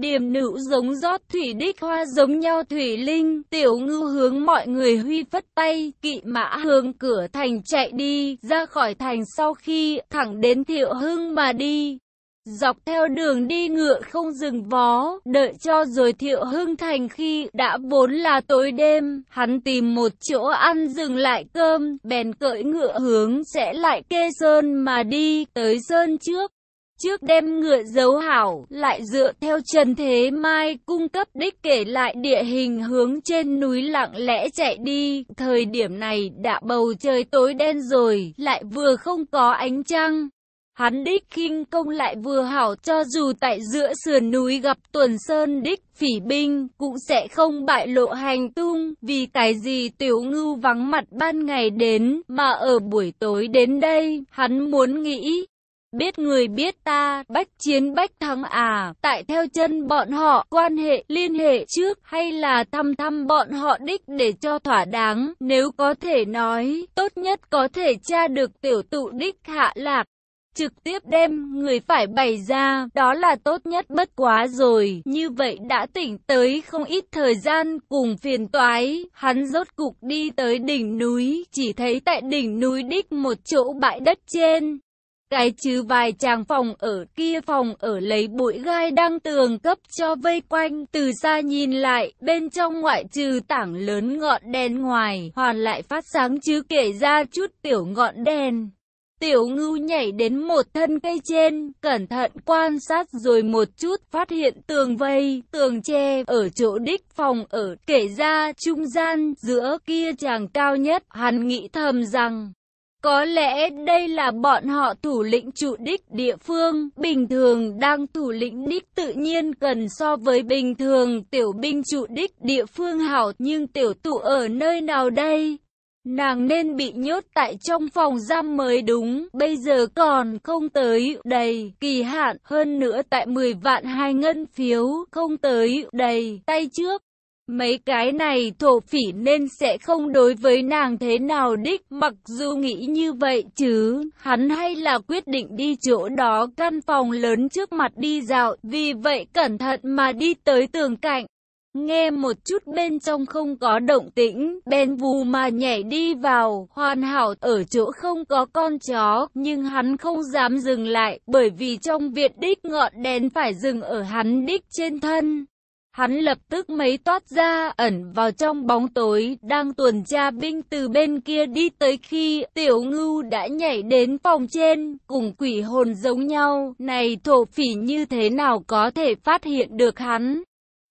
Điềm nữ giống rót thủy đích hoa giống nhau thủy linh, tiểu ngư hướng mọi người huy phất tay, kỵ mã hướng cửa thành chạy đi, ra khỏi thành sau khi thẳng đến thiệu hưng mà đi. Dọc theo đường đi ngựa không dừng vó, đợi cho rồi thiệu hưng thành khi đã vốn là tối đêm, hắn tìm một chỗ ăn dừng lại cơm, bèn cưỡi ngựa hướng sẽ lại kê sơn mà đi, tới sơn trước trước đem ngựa dấu hảo, lại dựa theo Trần Thế Mai cung cấp đích kể lại địa hình hướng trên núi lặng lẽ chạy đi. Thời điểm này đã bầu trời tối đen rồi, lại vừa không có ánh trăng. Hắn đích khinh công lại vừa hảo cho dù tại giữa sườn núi gặp tuần sơn đích phỉ binh cũng sẽ không bại lộ hành tung. Vì cái gì tiểu ngưu vắng mặt ban ngày đến mà ở buổi tối đến đây? Hắn muốn nghĩ Biết người biết ta, bách chiến bách thắng à, tại theo chân bọn họ, quan hệ, liên hệ trước, hay là thăm thăm bọn họ đích để cho thỏa đáng, nếu có thể nói, tốt nhất có thể tra được tiểu tụ đích hạ lạc. Trực tiếp đem người phải bày ra, đó là tốt nhất bất quá rồi, như vậy đã tỉnh tới không ít thời gian cùng phiền toái, hắn rốt cục đi tới đỉnh núi, chỉ thấy tại đỉnh núi đích một chỗ bãi đất trên, cái chứ vài chàng phòng ở kia phòng ở lấy bụi gai đang tường cấp cho vây quanh, từ xa nhìn lại, bên trong ngoại trừ tảng lớn ngọn đèn ngoài, hoàn lại phát sáng chứ kể ra chút tiểu ngọn đèn. Tiểu ngưu nhảy đến một thân cây trên, cẩn thận quan sát rồi một chút phát hiện tường vây, tường tre ở chỗ đích phòng ở, kể ra trung gian giữa kia chàng cao nhất, hắn nghĩ thầm rằng, có lẽ đây là bọn họ thủ lĩnh trụ đích địa phương, bình thường đang thủ lĩnh đích tự nhiên cần so với bình thường tiểu binh trụ đích địa phương hảo nhưng tiểu tụ ở nơi nào đây? Nàng nên bị nhốt tại trong phòng giam mới đúng, bây giờ còn không tới đầy kỳ hạn, hơn nữa tại 10 vạn hai ngân phiếu, không tới đầy tay trước. Mấy cái này thổ phỉ nên sẽ không đối với nàng thế nào đích mặc dù nghĩ như vậy chứ, hắn hay là quyết định đi chỗ đó căn phòng lớn trước mặt đi dạo, vì vậy cẩn thận mà đi tới tường cạnh. Nghe một chút bên trong không có động tĩnh, Ben vù mà nhảy đi vào, hoàn hảo ở chỗ không có con chó, nhưng hắn không dám dừng lại, bởi vì trong viện đích ngọn đèn phải dừng ở hắn đích trên thân. Hắn lập tức mấy toát ra, ẩn vào trong bóng tối, đang tuần tra binh từ bên kia đi tới khi tiểu ngưu đã nhảy đến phòng trên, cùng quỷ hồn giống nhau, này thổ phỉ như thế nào có thể phát hiện được hắn.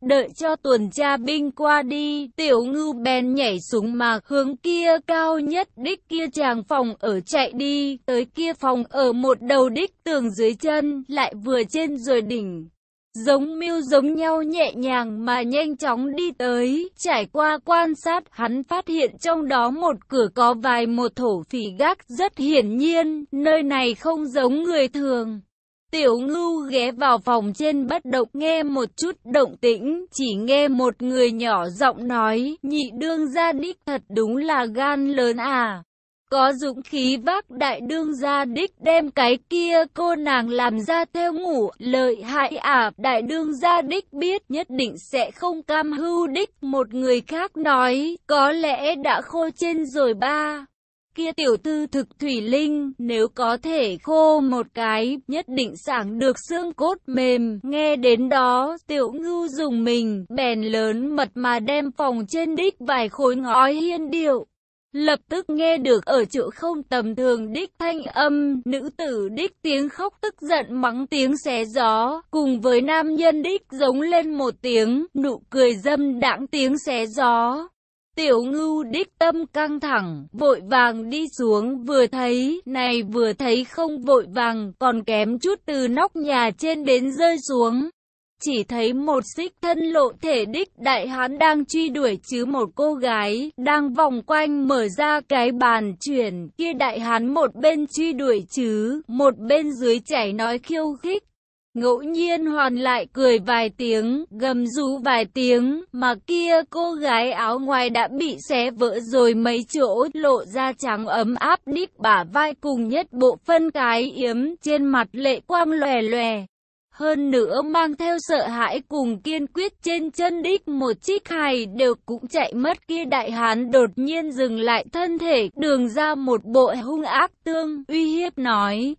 Đợi cho tuần tra binh qua đi, tiểu ngưu bèn nhảy xuống mà hướng kia cao nhất đích kia chàng phòng ở chạy đi, tới kia phòng ở một đầu đích tường dưới chân, lại vừa trên rồi đỉnh. Giống mưu giống nhau nhẹ nhàng mà nhanh chóng đi tới, trải qua quan sát, hắn phát hiện trong đó một cửa có vài một thổ phỉ gác rất hiển nhiên, nơi này không giống người thường. Tiểu ngưu ghé vào phòng trên bất động nghe một chút động tĩnh, chỉ nghe một người nhỏ giọng nói, nhị đương gia đích thật đúng là gan lớn à. có dũng khí vác đại đương ra đích đem cái kia cô nàng làm ra theo ngủ, lợi hại à, đại đương gia đích biết nhất định sẽ không cam hưu đích, một người khác nói, có lẽ đã khô trên rồi ba. Kia tiểu tư thực thủy linh, nếu có thể khô một cái, nhất định sảng được xương cốt mềm, nghe đến đó, tiểu ngưu dùng mình, bèn lớn mật mà đem phòng trên đích vài khối ngói hiên điệu. Lập tức nghe được ở chỗ không tầm thường đích thanh âm, nữ tử đích tiếng khóc tức giận mắng tiếng xé gió, cùng với nam nhân đích giống lên một tiếng, nụ cười dâm đãng tiếng xé gió. Tiểu ngưu đích tâm căng thẳng, vội vàng đi xuống, vừa thấy, này vừa thấy không vội vàng, còn kém chút từ nóc nhà trên đến rơi xuống chỉ thấy một xích thân lộ thể đích đại hán đang truy đuổi chứ một cô gái, đang vòng quanh mở ra cái bàn chuyển, kia đại hán một bên truy đuổi chứ, một bên dưới chảy nói khiêu khích. Ngẫu nhiên hoàn lại cười vài tiếng, gầm rú vài tiếng, mà kia cô gái áo ngoài đã bị xé vỡ rồi mấy chỗ, lộ ra trắng ấm áp đít bả vai cùng nhất bộ phân cái yếm, trên mặt lệ quang lòe lòe. Hơn nữa mang theo sợ hãi cùng kiên quyết trên chân đích một chiếc hài đều cũng chạy mất kia đại hán đột nhiên dừng lại thân thể đường ra một bộ hung ác tương uy hiếp nói.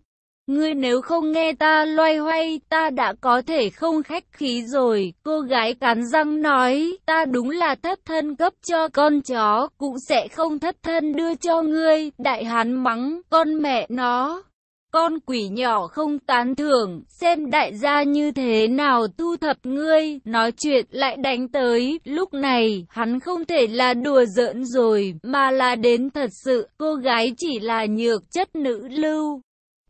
Ngươi nếu không nghe ta loay hoay, ta đã có thể không khách khí rồi. Cô gái cắn răng nói, ta đúng là thất thân cấp cho con chó, cũng sẽ không thất thân đưa cho ngươi. Đại hán mắng, con mẹ nó. Con quỷ nhỏ không tán thưởng, xem đại gia như thế nào thu thập ngươi, nói chuyện lại đánh tới, lúc này, hắn không thể là đùa giỡn rồi, mà là đến thật sự, cô gái chỉ là nhược chất nữ lưu.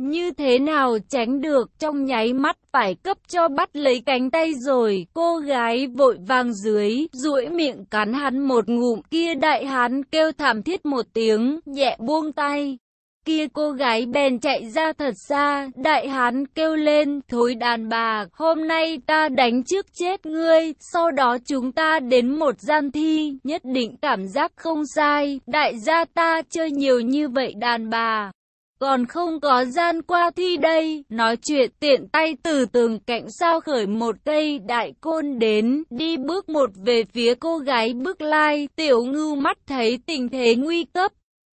Như thế nào tránh được trong nháy mắt phải cấp cho bắt lấy cánh tay rồi, cô gái vội vàng dưới, duỗi miệng cắn hắn một ngụm, kia đại hắn kêu thảm thiết một tiếng, nhẹ buông tay. Kia cô gái bèn chạy ra thật xa, đại hán kêu lên, thối đàn bà, hôm nay ta đánh trước chết ngươi, sau đó chúng ta đến một gian thi, nhất định cảm giác không sai, đại gia ta chơi nhiều như vậy đàn bà. Còn không có gian qua thi đây, nói chuyện tiện tay từ tường cạnh sao khởi một cây đại côn đến, đi bước một về phía cô gái bước lai, tiểu ngưu mắt thấy tình thế nguy cấp,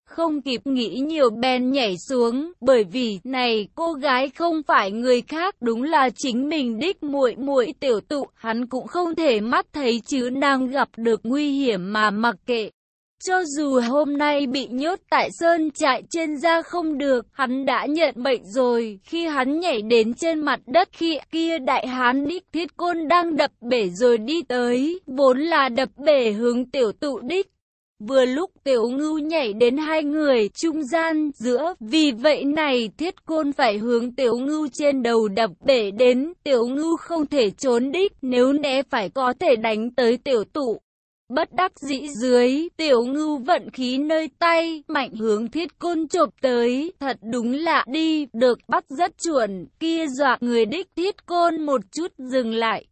không kịp nghĩ nhiều bèn nhảy xuống, bởi vì này cô gái không phải người khác, đúng là chính mình đích muội muội tiểu tụ, hắn cũng không thể mắt thấy chứ đang gặp được nguy hiểm mà mặc kệ. Cho dù hôm nay bị nhốt tại sơn trại trên da không được, hắn đã nhận bệnh rồi. Khi hắn nhảy đến trên mặt đất khi kia đại hán đích thiết côn đang đập bể rồi đi tới, vốn là đập bể hướng tiểu tụ đích. Vừa lúc tiểu ngưu nhảy đến hai người trung gian giữa, vì vậy này thiết côn phải hướng tiểu ngưu trên đầu đập bể đến, tiểu ngưu không thể trốn đích, nếu né phải có thể đánh tới tiểu tụ. Bất đắc dĩ dưới, tiểu ngưu vận khí nơi tay, mạnh hướng thiết côn chộp tới, thật đúng lạ đi, được bắt rất chuẩn, kia dọa người đích thiết côn một chút dừng lại.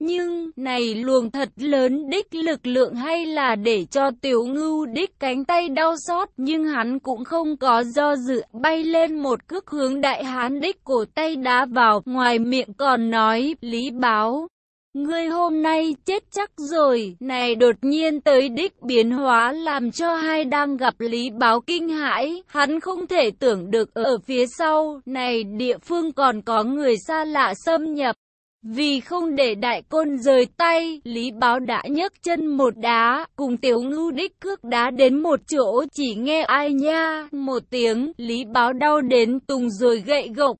Nhưng, này luồng thật lớn đích lực lượng hay là để cho tiểu ngưu đích cánh tay đau xót, nhưng hắn cũng không có do dự, bay lên một cước hướng đại hán đích cổ tay đá vào, ngoài miệng còn nói, lý báo. Ngươi hôm nay chết chắc rồi, này đột nhiên tới đích biến hóa làm cho hai đang gặp lý báo kinh hãi, hắn không thể tưởng được ở phía sau, này địa phương còn có người xa lạ xâm nhập. Vì không để đại côn rời tay, Lý Báo đã nhấc chân một đá, cùng tiểu ngưu đích cước đá đến một chỗ, chỉ nghe ai nha, một tiếng, Lý Báo đau đến tùng rồi gậy gộc.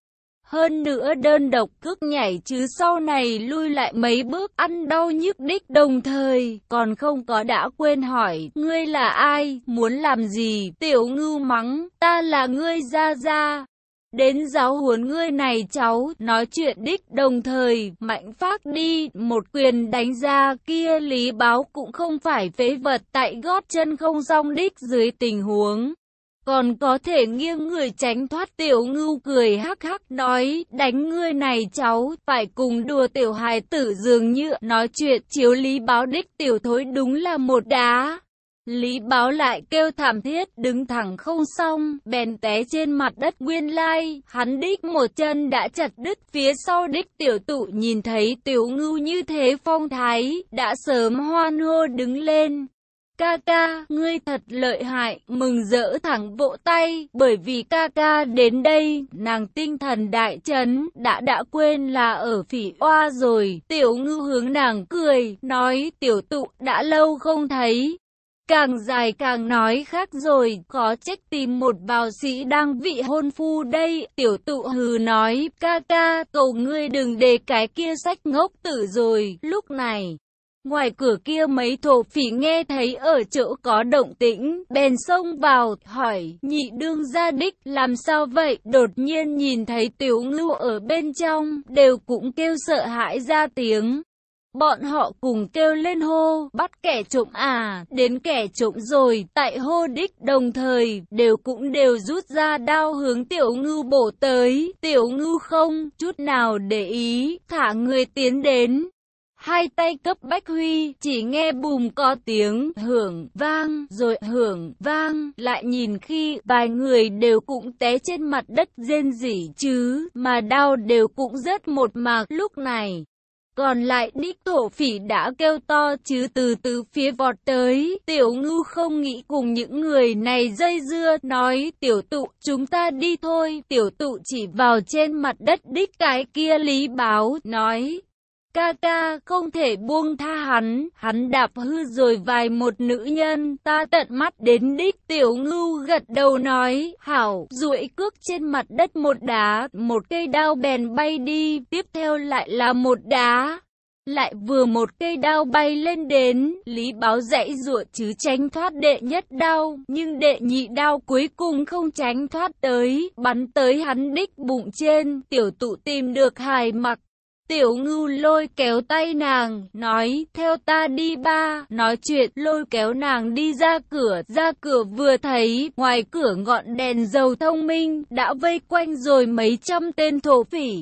Hơn nữa đơn độc cước nhảy chứ sau này lui lại mấy bước ăn đau nhức đích đồng thời, còn không có đã quên hỏi, ngươi là ai, muốn làm gì, tiểu ngưu mắng, ta là ngươi ra ra, Đến giáo huấn ngươi này cháu, nói chuyện đích đồng thời, mạnh phát đi, một quyền đánh ra kia lý báo cũng không phải phế vật tại gót chân không song đích dưới tình huống. Còn có thể nghiêng người tránh thoát tiểu ngưu cười hắc hắc nói, đánh ngươi này cháu, phải cùng đùa tiểu hài tử dường như, nói chuyện chiếu lý báo đích tiểu thối đúng là một đá. Lý báo lại kêu thảm thiết, đứng thẳng không xong, bèn té trên mặt đất nguyên lai, hắn đích một chân đã chặt đứt phía sau đích tiểu tụ nhìn thấy tiểu ngưu như thế phong thái, đã sớm hoan hô đứng lên. Ca ca, ngươi thật lợi hại, mừng rỡ thẳng vỗ tay, bởi vì ca ca đến đây, nàng tinh thần đại chấn, đã đã quên là ở phỉ oa rồi, tiểu ngư hướng nàng cười, nói tiểu tụ đã lâu không thấy, Càng dài càng nói khác rồi, có trách tìm một bào sĩ đang vị hôn phu đây, tiểu tụ hừ nói, ca ca, cầu ngươi đừng để cái kia sách ngốc tử rồi, lúc này. Ngoài cửa kia mấy thổ phỉ nghe thấy ở chỗ có động tĩnh, bèn xông vào, hỏi, nhị đương gia đích, làm sao vậy, đột nhiên nhìn thấy tiểu ngưu ở bên trong, đều cũng kêu sợ hãi ra tiếng. Bọn họ cùng kêu lên hô, bắt kẻ trộm à, đến kẻ trộm rồi, tại hô đích đồng thời, đều cũng đều rút ra đao hướng tiểu ngưu bổ tới, tiểu ngưu không, chút nào để ý, thả người tiến đến. Hai tay cấp Bách Huy, chỉ nghe bùm có tiếng hưởng vang, rồi hưởng vang, lại nhìn khi vài người đều cũng té trên mặt đất rên rỉ chứ, mà đau đều cũng rất một mạc lúc này. Còn lại đích thổ phỉ đã kêu to chứ từ từ phía vọt tới. Tiểu ngư không nghĩ cùng những người này dây dưa, nói tiểu tụ chúng ta đi thôi. Tiểu tụ chỉ vào trên mặt đất đích cái kia lý báo, nói. Ca ca không thể buông tha hắn, hắn đạp hư rồi vài một nữ nhân, ta tận mắt đến đích tiểu ngưu gật đầu nói, hảo, duỗi cước trên mặt đất một đá, một cây đao bèn bay đi, tiếp theo lại là một đá. Lại vừa một cây đao bay lên đến, Lý báo dãy ruột chứ tránh thoát đệ nhất đao, nhưng đệ nhị đao cuối cùng không tránh thoát tới, bắn tới hắn đích bụng trên, tiểu tụ tìm được hài mặc, Tiểu ngưu lôi kéo tay nàng, nói, theo ta đi ba, nói chuyện, lôi kéo nàng đi ra cửa, ra cửa vừa thấy, ngoài cửa ngọn đèn dầu thông minh, đã vây quanh rồi mấy trăm tên thổ phỉ.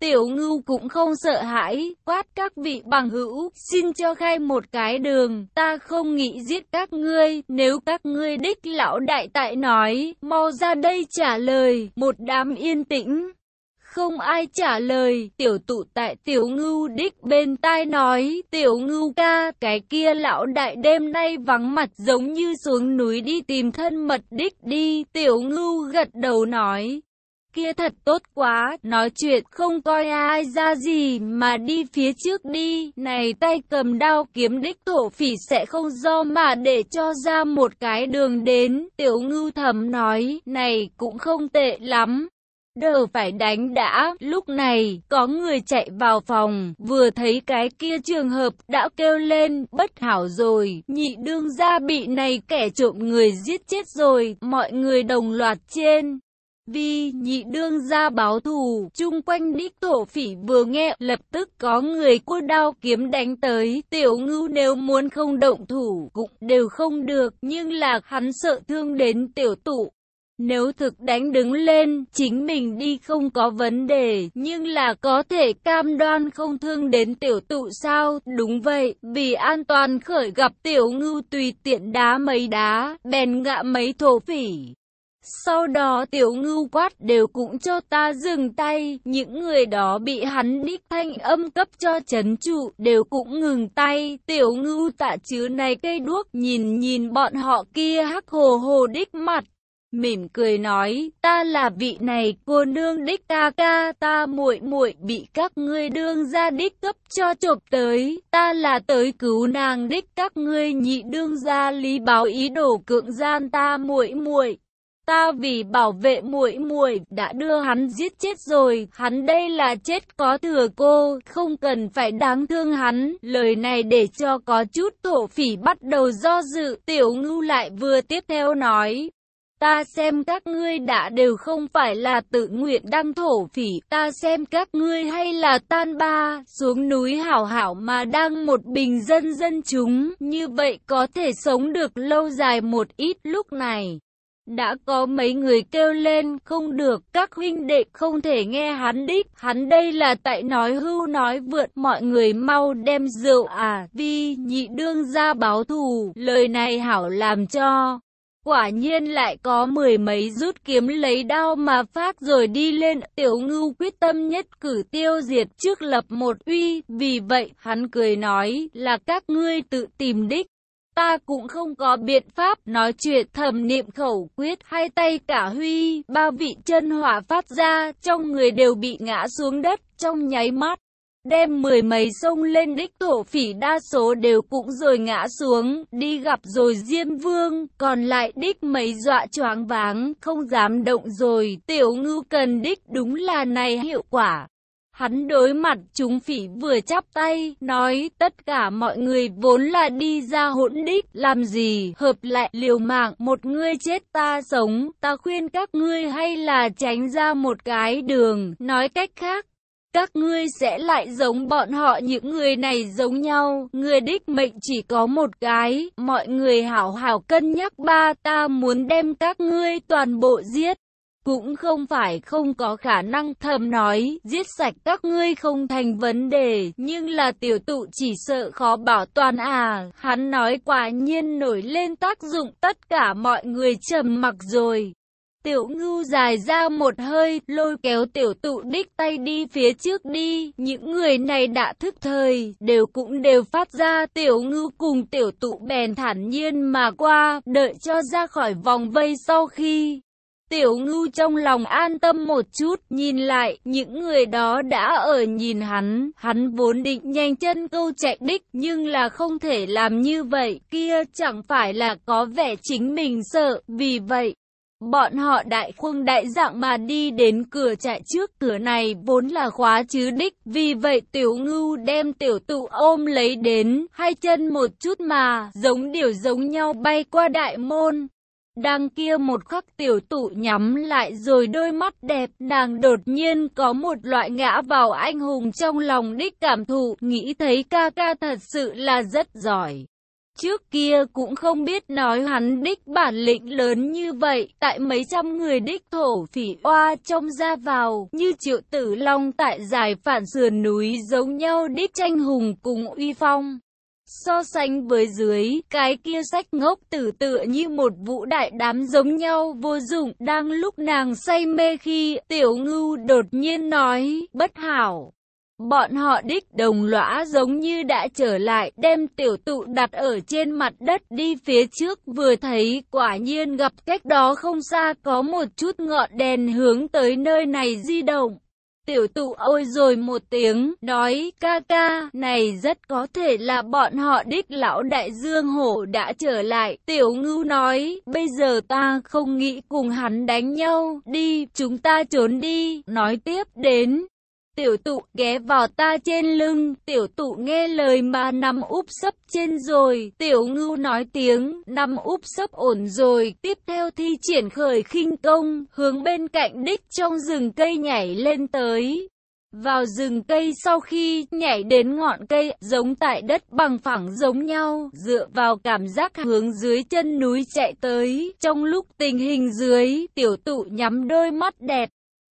Tiểu ngưu cũng không sợ hãi, quát các vị bằng hữu, xin cho khai một cái đường, ta không nghĩ giết các ngươi, nếu các ngươi đích lão đại tại nói, mau ra đây trả lời, một đám yên tĩnh. Không ai trả lời, tiểu tụ tại tiểu ngưu đích bên tai nói, tiểu ngưu ca, cái kia lão đại đêm nay vắng mặt giống như xuống núi đi tìm thân mật đích đi, tiểu ngưu gật đầu nói. Kia thật tốt quá, nói chuyện không coi ai ra gì mà đi phía trước đi, này tay cầm đao kiếm đích thổ phỉ sẽ không do mà để cho ra một cái đường đến, tiểu ngưu thầm nói, này cũng không tệ lắm. Đờ phải đánh đã, lúc này, có người chạy vào phòng, vừa thấy cái kia trường hợp, đã kêu lên, bất hảo rồi, nhị đương gia bị này kẻ trộm người giết chết rồi, mọi người đồng loạt trên. Vì nhị đương gia báo thù, chung quanh đích thổ phỉ vừa nghe, lập tức có người cua đao kiếm đánh tới, tiểu ngưu nếu muốn không động thủ, cũng đều không được, nhưng là hắn sợ thương đến tiểu tụ, nếu thực đánh đứng lên, chính mình đi không có vấn đề, nhưng là có thể cam đoan không thương đến tiểu tụ sao? Đúng vậy, vì an toàn khởi gặp tiểu ngưu tùy tiện đá mấy đá, bèn ngạ mấy thổ phỉ. Sau đó tiểu ngưu quát đều cũng cho ta dừng tay, những người đó bị hắn đích thanh âm cấp cho chấn trụ, đều cũng ngừng tay, tiểu ngưu tạ chứ này cây đuốc nhìn nhìn bọn họ kia hắc hồ hồ đích mặt, mỉm cười nói, ta là vị này, cô nương đích ca ca, ta muội muội bị các ngươi đương ra đích cấp cho chụp tới, ta là tới cứu nàng đích các ngươi nhị đương gia lý báo ý đồ cưỡng gian ta muội muội. Ta vì bảo vệ muội muội đã đưa hắn giết chết rồi, hắn đây là chết có thừa cô, không cần phải đáng thương hắn. Lời này để cho có chút thổ phỉ bắt đầu do dự, tiểu ngưu lại vừa tiếp theo nói, Ta xem các ngươi đã đều không phải là tự nguyện đăng thổ phỉ, ta xem các ngươi hay là tan ba, xuống núi hảo hảo mà đang một bình dân dân chúng, như vậy có thể sống được lâu dài một ít lúc này. Đã có mấy người kêu lên, không được, các huynh đệ không thể nghe hắn đích, hắn đây là tại nói hưu nói vượt, mọi người mau đem rượu à, vi nhị đương ra báo thù, lời này hảo làm cho. Quả nhiên lại có mười mấy rút kiếm lấy đao mà phát rồi đi lên, tiểu ngưu quyết tâm nhất cử tiêu diệt trước lập một uy, vì vậy hắn cười nói là các ngươi tự tìm đích. Ta cũng không có biện pháp nói chuyện thầm niệm khẩu quyết hai tay cả huy, ba vị chân hỏa phát ra, trong người đều bị ngã xuống đất trong nháy mắt. Đem mười mấy sông lên đích thổ phỉ đa số đều cũng rồi ngã xuống, đi gặp rồi Diêm Vương, còn lại đích mấy dọa choáng váng, không dám động rồi, tiểu ngưu cần đích đúng là này hiệu quả. Hắn đối mặt chúng phỉ vừa chắp tay, nói tất cả mọi người vốn là đi ra hỗn đích, làm gì, hợp lại liều mạng, một ngươi chết ta sống, ta khuyên các ngươi hay là tránh ra một cái đường, nói cách khác. Các ngươi sẽ lại giống bọn họ những người này giống nhau, người đích mệnh chỉ có một cái, mọi người hảo hảo cân nhắc ba ta muốn đem các ngươi toàn bộ giết. Cũng không phải không có khả năng thầm nói, giết sạch các ngươi không thành vấn đề, nhưng là tiểu tụ chỉ sợ khó bảo toàn à. Hắn nói quả nhiên nổi lên tác dụng tất cả mọi người trầm mặc rồi. Tiểu ngưu dài ra một hơi, lôi kéo tiểu tụ đích tay đi phía trước đi, những người này đã thức thời, đều cũng đều phát ra, tiểu ngưu cùng tiểu tụ bèn thản nhiên mà qua, đợi cho ra khỏi vòng vây sau khi. Tiểu ngưu trong lòng an tâm một chút, nhìn lại, những người đó đã ở nhìn hắn, hắn vốn định nhanh chân câu chạy đích, nhưng là không thể làm như vậy, kia chẳng phải là có vẻ chính mình sợ, vì vậy. Bọn họ đại khuôn đại dạng mà đi đến cửa chạy trước cửa này vốn là khóa chứ đích, vì vậy tiểu ngưu đem tiểu tụ ôm lấy đến, hai chân một chút mà, giống điều giống nhau bay qua đại môn. Đang kia một khắc tiểu tụ nhắm lại rồi đôi mắt đẹp, nàng đột nhiên có một loại ngã vào anh hùng trong lòng đích cảm thụ, nghĩ thấy ca ca thật sự là rất giỏi. Trước kia cũng không biết nói hắn đích bản lĩnh lớn như vậy, tại mấy trăm người đích thổ phỉ oa trong ra vào, như triệu tử long tại giải phản sườn núi giống nhau đích tranh hùng cùng uy phong. So sánh với dưới, cái kia sách ngốc tử tựa như một vũ đại đám giống nhau vô dụng, đang lúc nàng say mê khi tiểu ngưu đột nhiên nói, bất hảo. Bọn họ đích đồng lõa giống như đã trở lại, đem tiểu tụ đặt ở trên mặt đất đi phía trước, vừa thấy quả nhiên gặp cách đó không xa có một chút ngọn đèn hướng tới nơi này di động. Tiểu tụ ôi rồi một tiếng, nói ca ca, này rất có thể là bọn họ đích lão đại dương hổ đã trở lại. Tiểu ngưu nói, bây giờ ta không nghĩ cùng hắn đánh nhau, đi, chúng ta trốn đi, nói tiếp đến. Tiểu tụ ghé vào ta trên lưng, tiểu tụ nghe lời mà nằm úp sấp trên rồi, tiểu ngưu nói tiếng, nằm úp sấp ổn rồi, tiếp theo thi triển khởi khinh công, hướng bên cạnh đích trong rừng cây nhảy lên tới. Vào rừng cây sau khi nhảy đến ngọn cây, giống tại đất bằng phẳng giống nhau, dựa vào cảm giác hướng dưới chân núi chạy tới. Trong lúc tình hình dưới, tiểu tụ nhắm đôi mắt đẹp,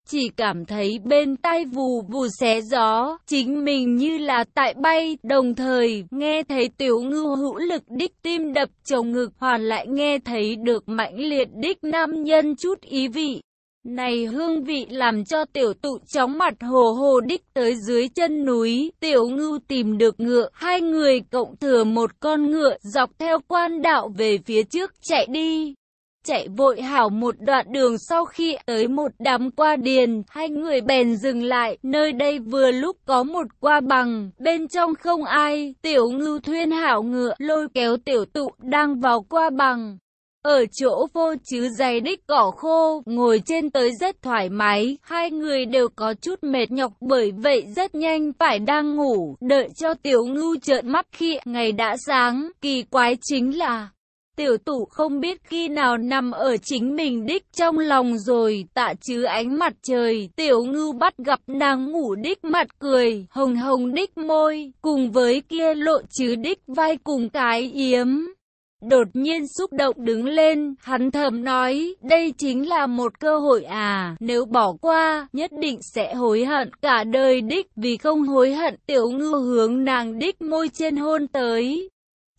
chỉ cảm thấy bên tai vù vù xé gió, chính mình như là tại bay, đồng thời nghe thấy tiểu ngư hữu lực đích tim đập trồng ngực, hoàn lại nghe thấy được mãnh liệt đích nam nhân chút ý vị. Này hương vị làm cho tiểu tụ chóng mặt hồ hồ đích tới dưới chân núi, tiểu ngư tìm được ngựa, hai người cộng thừa một con ngựa dọc theo quan đạo về phía trước chạy đi chạy vội hảo một đoạn đường sau khi tới một đám qua điền, hai người bèn dừng lại, nơi đây vừa lúc có một qua bằng, bên trong không ai, tiểu ngưu thuyên hảo ngựa, lôi kéo tiểu tụ đang vào qua bằng. Ở chỗ vô chứ dày đích cỏ khô, ngồi trên tới rất thoải mái, hai người đều có chút mệt nhọc bởi vậy rất nhanh phải đang ngủ, đợi cho tiểu ngưu trợn mắt khi ngày đã sáng, kỳ quái chính là Tiểu tụ không biết khi nào nằm ở chính mình đích trong lòng rồi, tạ chứ ánh mặt trời, tiểu ngư bắt gặp nàng ngủ đích mặt cười, hồng hồng đích môi, cùng với kia lộ chứ đích vai cùng cái yếm. đột nhiên xúc động đứng lên, hắn thầm nói, đây chính là một cơ hội à, nếu bỏ qua, nhất định sẽ hối hận cả đời đích, vì không hối hận tiểu ngư hướng nàng đích môi trên hôn tới.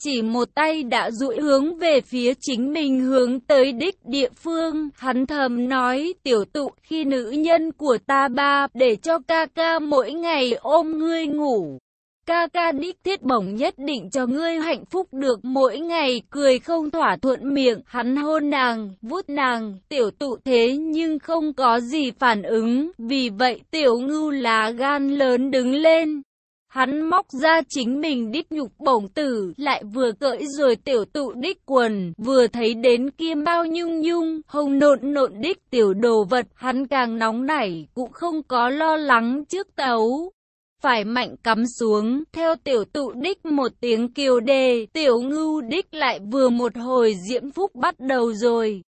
Chỉ một tay đã duỗi hướng về phía chính mình hướng tới đích địa phương, hắn thầm nói, tiểu tụ, khi nữ nhân của ta ba, để cho ca ca mỗi ngày ôm ngươi ngủ. Ca ca đích thiết bổng nhất định cho ngươi hạnh phúc được mỗi ngày cười không thỏa thuận miệng, hắn hôn nàng, vuốt nàng, tiểu tụ thế nhưng không có gì phản ứng, vì vậy tiểu ngưu lá gan lớn đứng lên. Hắn móc ra chính mình đít nhục bổng tử, lại vừa cởi rồi tiểu tụ đích quần, vừa thấy đến kia bao nhung nhung, hồng nộn nộn đích tiểu đồ vật, hắn càng nóng nảy, cũng không có lo lắng trước tấu. Phải mạnh cắm xuống, theo tiểu tụ đích một tiếng kiều đề, tiểu ngưu đích lại vừa một hồi diễm phúc bắt đầu rồi.